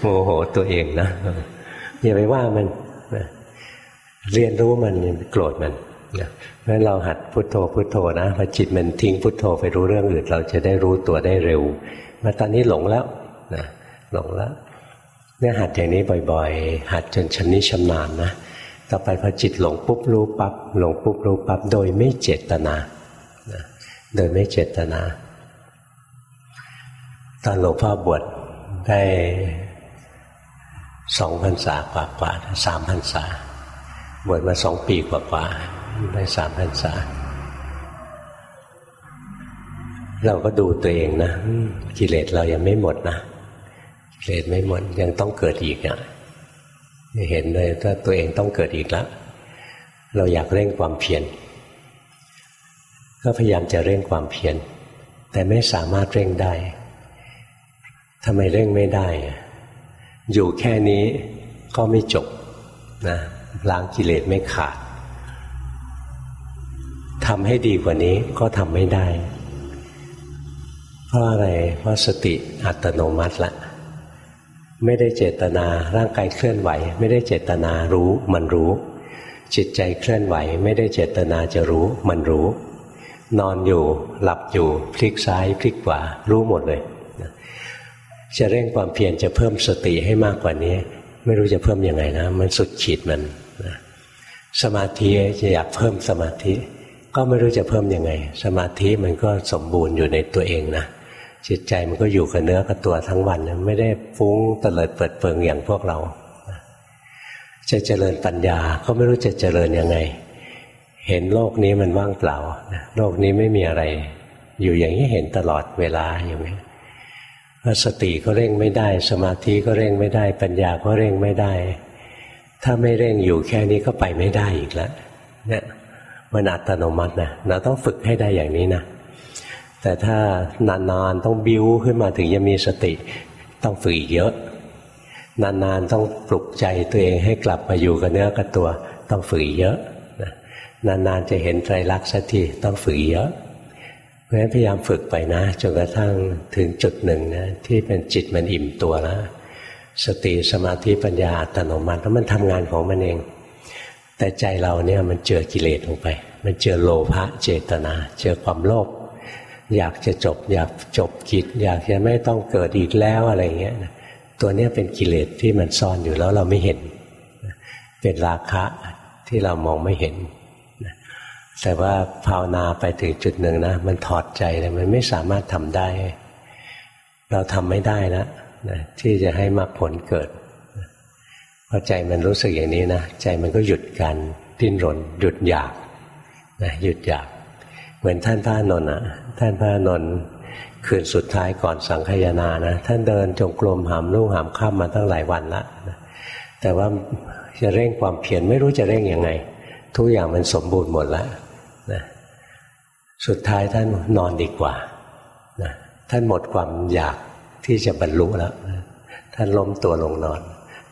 A: โมโหตัวเองนะอย่าไปว่ามันนะเรียนรู้มันโกรธมันนะ งั้นเราหัดพุทโธพุทโธนะพอจิตมันทิ้งพุทโธไปรู้เรื่องอื่น เราจะได้รู้ตัวได้เร็วมาตอนนี้หลงแล้วนะหลงแล้วเนี่ยหัดอย่างนี้บ่อย ๆ หัดจนชำนิชำนาญนะต่อไปพอจิตหลงปุ๊บรู้ปับ๊บหลงปุ๊บรู้ปับ๊บโดยไม่เจตนาโดยไม่เจตนา ตอนหลวงพ่อบวชได้สองพรรษากว่ากว่าสามพรรษาบวชมาสองปีกว่ากว่า ได้สามพรรษา เราก็ดูตัวเองนะกิเลสเรายังไม่หมดนะกิเลสไม่หมดยังต้องเกิดอีกอะเห็นเลยว่าตัวเองต้องเกิดอีกแล้วเราอยากเร่งความเพียรก็พยายามจะเร่งความเพียรแต่ไม่สามารถเร่งได้ทำไมเร่งไม่ได้ อยู่แค่นี้ก็ไม่จบนะล้างกิเลสไม่ขาด ทำให้ดีกว่านี้ก็ทำไม่ได้ เพราะอะไร เพราะสติอัตโนมัติละ ไม่ได้เจตนาร่างกายเคลื่อนไหว ไม่ได้เจตนารู้มันรู้ จิตใจเคลื่อนไหว ไม่ได้เจตนาจะรู้มันรู้ นอนอยู่หลับอยู่พลิกซ้ายพลิกขวารู้หมดเลย จะเร่งความเพียรจะเพิ่มสติให้มากกว่านี้ ไม่รู้จะเพิ่มยังไงนะ มันสุดขีดมันสมาธิจะอยากเพิ่มสมาธิ ก็ไม่รู้จะเพิ่มยังไง สมาธิมันก็สมบูรณ์อยู่ในตัวเองนะจิตใจมันก็อยู่กับเนื้อกับตัวทั้งวันไม่ได้ฟุ้งเตลิดเปิดเปิงอย่างพวกเรา จะเจริญปัญญาก็ไม่รู้จะเจริญยังไง เห็นโลกนี้มันว่างเปล่าโลกนี้ไม่มีอะไร อยู่อย่างนี้เห็นตลอดเวลาอย่างนี้สติก็เร่งไม่ได้ สมาธิก็เร่งไม่ได้ ปัญญาก็เร่งไม่ได้ ถ้าไม่เร่งอยู่แค่นี้ก็ไปไม่ได้อีกแล้วเนี่ย มันอัตโนมัตินะเราต้องฝึกให้ได้อย่างนี้นะแต่ถ้านานๆต้องบิ้วขึ้นมาถึงจะมีสติ ต้องฝึกอีกเยอะ นานๆต้องปลุกใจตัวเองให้กลับมาอยู่กับเนื้อกับตัว ต้องฝึกเยอะนานๆจะเห็นไตรลักษณ์สักทีต้องฝึกเยอะเพราะฉะนั้นพยายามฝึกไปนะจนกระทั่งถึงจุดหนึ่งนะที่เป็นจิตมันอิ่มตัวแล้วสติสมาธิปัญญาอัตโนมัติแล้วมันทำงานของมันเอง แต่ใจเราเนี่ยมันเจอกิเลสลงไป มันเจอโลภะเจตนา เจอความโลภอยากจะจบ อยากจบกิจอยากจะไม่ต้องเกิดอีกแล้วอะไรเงี้ยตัวนี้เป็นกิเลสที่มันซ่อนอยู่แล้วเราไม่เห็น เป็นราคะที่เรามองไม่เห็นแต่ว่าภาวนาไปถึงจุดหนึ่งนะมันถอดใจเลยมันไม่สามารถทำได้ เราทำไม่ได้แล้วนะที่จะให้มรรคผลเกิด พอใจมันรู้สึกอย่างนี้นะใจมันก็หยุดการดิ้นรน หยุดอยากนะหยุดอยาก เหมือนท่านพระนนท์อะ ท่านพระนนท์คืนสุดท้ายก่อนสังขยานานะท่านเดินจงกรมหามลุ่งหามข้ามมาตั้งหลายวันละแต่ว่าจะเร่งความเพียรไม่รู้จะเร่งยังไง ทุกอย่างมันสมบูรณ์หมดแล้วนะสุดท้ายท่านนอนดีกว่านะท่านหมดความอยากที่จะบรรลุแล้ว ท่านล้มตัวลงนอน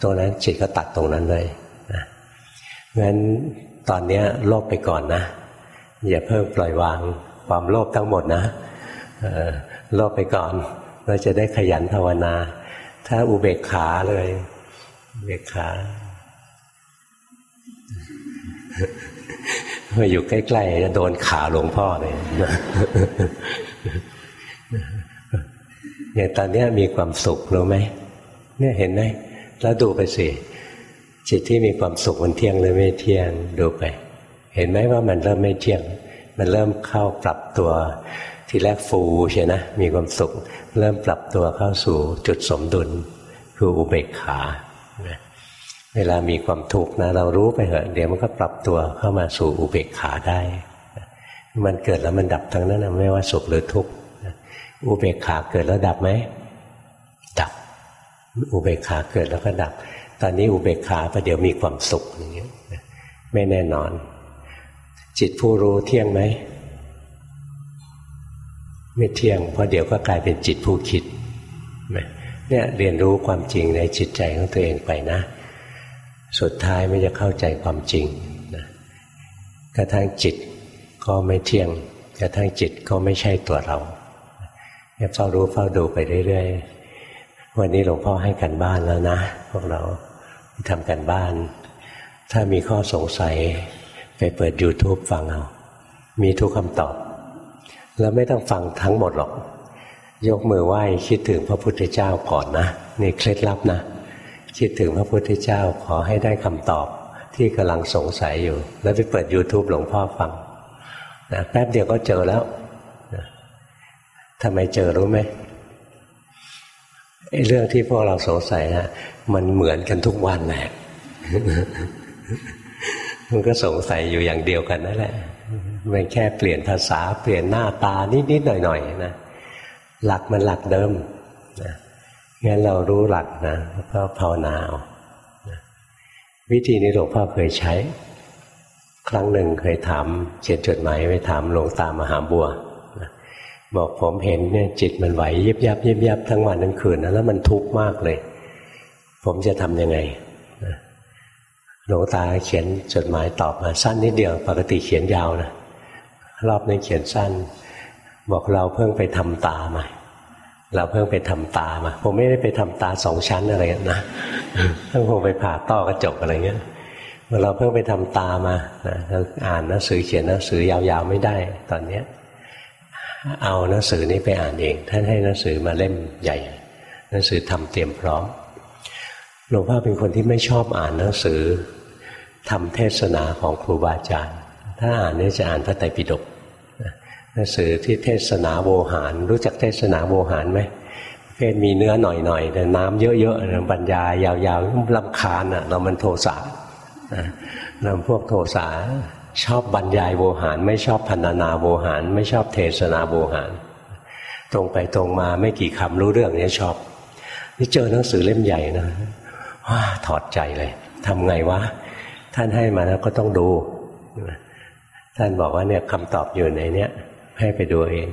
A: ตรงนั้นจิตก็ตัดตรงนั้นเลยนะงั้นตอนนี้โลภไปก่อนนะอย่าเพิ่งปล่อยวางความโลภทั้งหมดนะโลภไปก่อน เราจะได้ขยันภาวนา ถ้าอุเบกขาเลยอุเบกขามาอยู่ใกล้ๆจะโดนขาหลวงพ่อเลยอย่างตอนนี้มีความสุขรู้ไหมเนี่ยเห็นไหม แล้วดูไปสิจิตที่มีความสุขมันเที่ยงหรือไม่เที่ยงดูไป เห็นไหมว่ามันเริ่มไม่เที่ยง มันเริ่มเข้าปรับตัวทีแรกฟูใช่นะ มีความสุข เริ่มปรับตัวเข้าสู่จุดสมดุล คืออุเบกขาเวลามีความทุกข์นะ เรารู้ไปเถอะเดี๋ยวมันก็ปรับตัวเข้ามาสู่อุเบกขาได้ มันเกิดแล้วมันดับทั้งนั้นไม่ว่าสุขหรือทุกข์อุเบกขาเกิดแล้วดับไหมดับ อุเบกขาเกิดแล้วก็ดับ ตอนนี้อุเบกขาประเดี๋ยวมีความสุขอย่างเงี้ยไม่แน่นอน จิตผู้รู้เที่ยงไหมไม่เที่ยงเพราะเดี๋ยวก็กลายเป็นจิตผู้คิดเนี่ยเรียนรู้ความจริงในจิตใจของตัวเองไปนะ สุดท้ายไม่จะเข้าใจความจริงนะกระทั่งจิตก็ไม่เที่ยงกระทั่งจิตก็ไม่ใช่ตัวเราเฝ้ารู้เฝ้าดูไปเรื่อยๆ วันนี้หลวงพ่อให้กันบ้านแล้วนะ พวกเราทำกันบ้าน ถ้ามีข้อสงสัยไปเปิด YouTube ฟังเอา มีทุกคำตอบ แล้วไม่ต้องฟังทั้งหมดหรอก ยกมือไหว้คิดถึงพระพุทธเจ้าก่อนนะนี่เคล็ดลับนะ คิดถึงพระพุทธเจ้าขอให้ได้คำตอบที่กำลังสงสัยอยู่ แล้วไปเปิด YouTube หลวงพ่อฟังนะแป๊บเดียวก็เจอแล้วนะทำไมเจอรู้ไหม ไอ้เรื่องที่พวกเราสงสัยนะมันเหมือนกันทุกวันแหละมันก็สงสัยอยู่อย่างเดียวกันนั่นแหละมันแค่เปลี่ยนภาษาเปลี่ยนหน้าตานิดๆหน่อยๆนะหลักมันหลักเดิมนะงั้นเรารู้หลักนะก็ภาวนานะวิธีนี้หลวงพ่อเคยใช้ ครั้งหนึ่งเคยถามเขียนจดหมายไปถามหลวงตามหาบัวนะ บอกผมเห็นเนี่ยจิตมันไหวเยิบยับเยิบยับทั้งวันทั้งคืนนะแล้วมันทุกข์มากเลย ผมจะทำยังไงหลวงตาเขียนจดหมายตอบมาสั้นนิดเดียวปกติเขียนยาวนะรอบนี้เขียนสั้น บอกเราเพิ่งไปทำตามาเราเพิ่งไปทำตามา ผมไม่ได้ไปทำตาสองชั้นอะไรนะเพิ่งคงไปผ่าต้อกระจกอะไรเงี้ยเราเพิ่งไปทำตามานะอ่านหนังสือเขียนหนังสือยาวๆไม่ได้ ตอนเนี้ย เอาหนังสือนี้ไปอ่านเอง ท่านให้หนังสือมาเล่มใหญ่ หนังสือทำเตรียมพร้อมหลวงพ่อเป็นคนที่ไม่ชอบอ่านหนังสือทำเทศนาของครูบาอาจารย์ ถ้าอ่านนี่จะอ่านพระไตรปิฎกหนังสือที่เทศนาโวหาร รู้จักเทศนาโวหารไหมเพศมีเนื้อหน่อยๆแต่น้ำเยอะๆบรรยายยาวๆลำคาญอะเรามันโทสะเราพวกโทสะ ชอบบรรยายโวหาร ไม่ชอบพันนาโวหาร ไม่ชอบเทศนาโวหาร ตรงไปตรงมาไม่กี่คำรู้เรื่องนี้ชอบนี่เจอหนังสือเล่มใหญ่นะว้าถอดใจเลยทำไงวะ ท่านให้มาแล้วก็ต้องดู ท่านบอกว่าเนี่ยคำตอบอยู่ในเนี้ยให้ไปดูเอง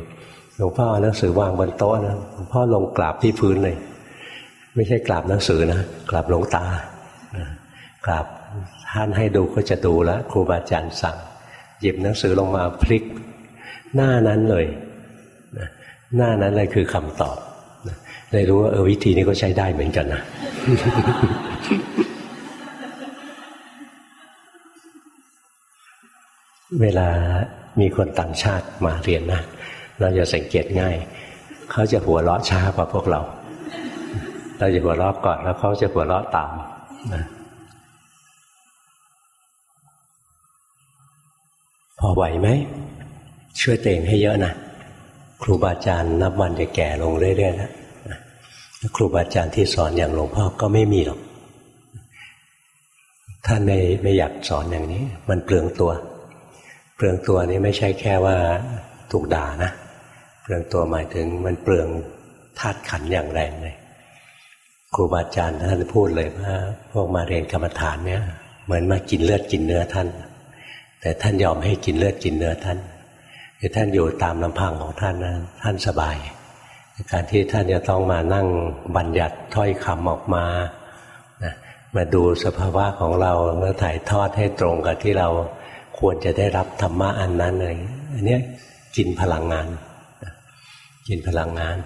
A: หลวงพ่อหนังสือวางบนโต๊ะนะหลวงพ่อลงกราบที่พื้นเลย ไม่ใช่กราบหนังสือนะกราบหลวงตากราบ ท่านให้ดูก็จะดูแล้วครูบาอาจารย์สั่ง หยิบหนังสือลงมาพลิก หน้านั้นเลยหน้านั้นเลยคือคำตอบเลยรู้ว่าเออวิธีนี้ก็ใช้ได้เหมือนกันนะเวลามีคนต่างชาติมาเรียนนะเราจะสังเกตง่าย เขาจะหัวเราะช้ากว่าพวกเรา เราจะหัวเราะก่อนแล้วเขาจะหัวเราะตามนะ พอไหวไหมช่วยเต่งให้เยอะนะครูบาอาจารย์นับวันจะแก่ลงเรื่อยๆแล้วครูบาอาจารย์ที่สอนอย่างหลวงพ่อก็ไม่มีหรอกท่านไม่ไม่อยากสอนอย่างนี้ มันเปลืองตัว เปลืองตัวนี้ไม่ใช่แค่ว่าถูกด่านะเปลืองตัวหมายถึงมันเปลืองธาตุขันอย่างแรงเลยครูบาอาจารย์ท่านพูดเลยว่าพวกมาเรียนกรรมฐานเนี่ยเหมือนมากินเลือดกินเนื้อท่าน แต่ท่านยอมให้กินเลือดกินเนื้อท่านคือท่านอยู่ตามลำพังของท่านนะท่านสบาย การที่ท่านจะต้องมานั่งบัญญัติถ้อยคำออกมานะมาดูสภาวะของเราแล้วถ่ายทอดให้ตรงกับที่เราควรจะได้รับธรรมะอันนั้นเลยอันนี้กินพลังงานกินพลังงาน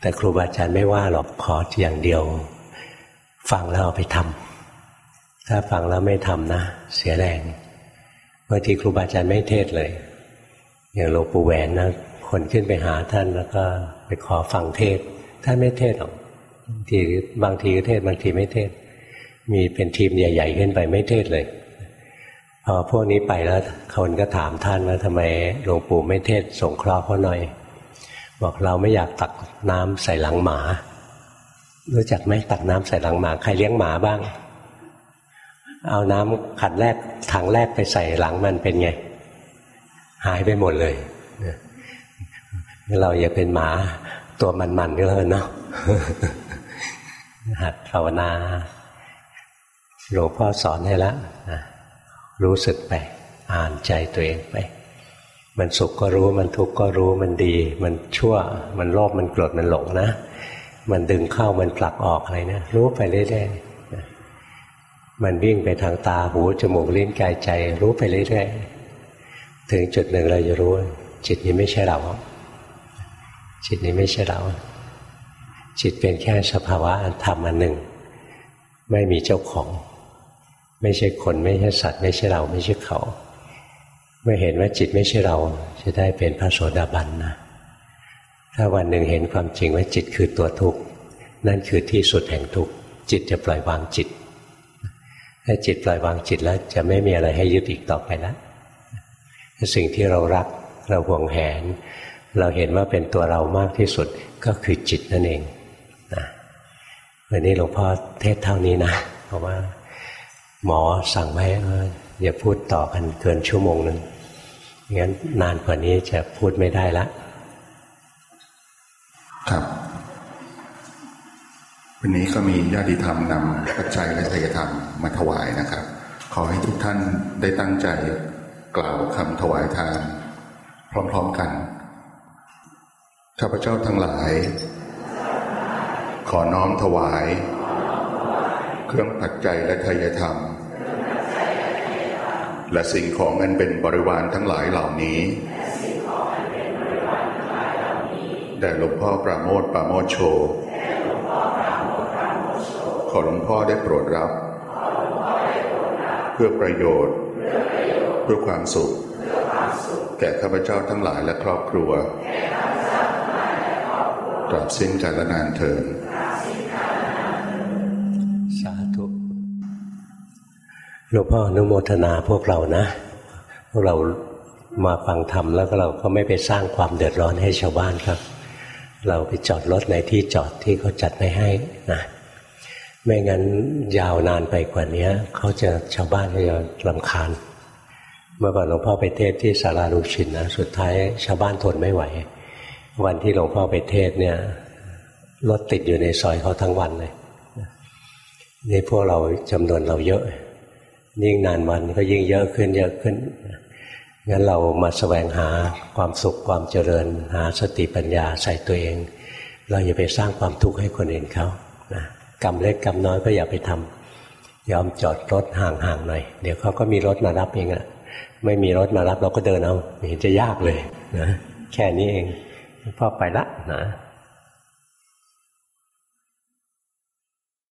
A: แต่ครูบาอาจารย์ไม่ว่าหรอกขออย่างเดียว ฟังแล้วเอาไปทำถ้าฟังแล้วไม่ทำนะ เสียแรง บางทีครูบาอาจารย์ไม่เทศเลย อย่างหลวงปู่แหวนนะคนขึ้นไปหาท่านแล้วก็ไปขอฟังเทศ ท่านไม่เทศหรอกบางทีบางทีก็เทศบางทีไม่เทศ มีเป็นทีมใหญ่ ๆ ขึ้นไปไม่เทศเลยพอพวกนี้ไปแล้วคนก็ถามท่านว่าทำไมหลวงปู่ไม่เทศสงเคราะห์เขาหน่อย บอกเราไม่อยากตักน้ำใส่หลังหมา รู้จักไหมตักน้ำใส่หลังหมา ใครเลี้ยงหมาบ้าง เอาน้ำขัดแรกถังแรกไปใส่หลังมันเป็นไง หายไปหมดเลยเราอย่าเป็นหมาตัวมันๆก็แล้วเนาะหัดภาวนาหลวงพ่อสอนให้แล้วรู้สึกไป อ่านใจตัวเองไป มันสุขก็รู้มันทุกข์ก็รู้มันดี มันชั่ว มันโลภมันโกรธมันหลงนะ มันดึงเข้ามันผลักออกอะไรเนะรู้ไปเรื่อยๆ มันวิ่งไปทางตาหูจมูกลิ้นกายใจ รู้ไปเรื่อยๆถึงจุดหนึ่งเราจะรู้ จิตนี้ไม่ใช่เราจิตนี้ไม่ใช่เรา จิตเป็นแค่สภาวะธรรมอันหนึ่ง ไม่มีเจ้าของ ไม่ใช่คนไม่ใช่สัตว์ ไม่ใช่เราไม่ใช่เขา เมื่อเห็นว่าจิตไม่ใช่เรา จะได้เป็นพระโสดาบันนะถ้าวันหนึ่งเห็นความจริงว่าจิตคือตัวทุกข์นั่นคือที่สุดแห่งทุกข์จิตจะปล่อยวางจิต ถ้าจิตปล่อยวางจิตแล้วจะไม่มีอะไรให้ยึดอีกต่อไปแล้วสิ่งที่เรารักเราห่วงแหน เราเห็นว่าเป็นตัวเรามากที่สุดก็คือจิตนั่นเองนะวันนี้หลวงพ่อเทศเท่านี้นะเพราะว่า หมอสั่งไว้อย่าพูดต่อกันเกินชั่วโมงหนึ่งงั้นนานกว่านี้จะพูดไม่ได้ละ
B: ครับ วันนี้ก็มีญาติธรรมนำปัจจัยและทายธรรมมาถวายนะครับ ขอให้ทุกท่านได้ตั้งใจกล่าวคำถวายทาน พร้อมๆกันข้าพเจ้าทั้งหลาย ขอน้อมถวาย เครื่องปัจจัยและทายธรรม และสิ่งของอันเป็นบริวารทั้งหลายเหล่านี้แด่หลวงพ่อปราโมทปราโมทโชข อหลวงพ่อได้โปรดรับ เพื่อประโยชน์ เพื่อความสุข แก่ข้าพเจ้าทั้งหลายและครอบครัว ตราบสิ้นกาลนานเถิด
A: หลวงพ่ออนุโมทนาพวกเรานะ พวกเรามาฟังธรรมแล้วก็เราก็ไม่ไปสร้างความเดือดร้อนให้ชาวบ้านครับ เราไปจอดรถในที่จอดที่เขาจัดไม่ให้นะ ไม่งั้นยาวนานไปกว่านี้เขาจะชาวบ้านก็จะลำคาญ เมื่อก่อนหลวงพ่อไปเทศที่สาราลูกชินนะสุดท้ายชาวบ้านทนไม่ไหว วันที่หลวงพ่อไปเทศเนี่ยรถติดอยู่ในซอยเขาทั้งวันเลยนี่พวกเราจำนวนเราเยอะ ยิ่งนานวันก็ยิ่งเยอะขึ้นเยอะขึ้นงั้นเรามาสแสวงหาความสุขความเจริญ หาสติปัญญาใส่ตัวเอง เราอย่าไปสร้างความทุกข์ให้คนอื่นเขานะ กรรมเล็กกรรมน้อยก็อย่าไปทำยอมจอดรถห่างๆหน่อย เดี๋ยวเขาก็มีรถมารับเองอะไม่มีรถมารับเราก็เดินเอาเห็นจะยากเลยนะแค่นี้เองพ่อไปละนะ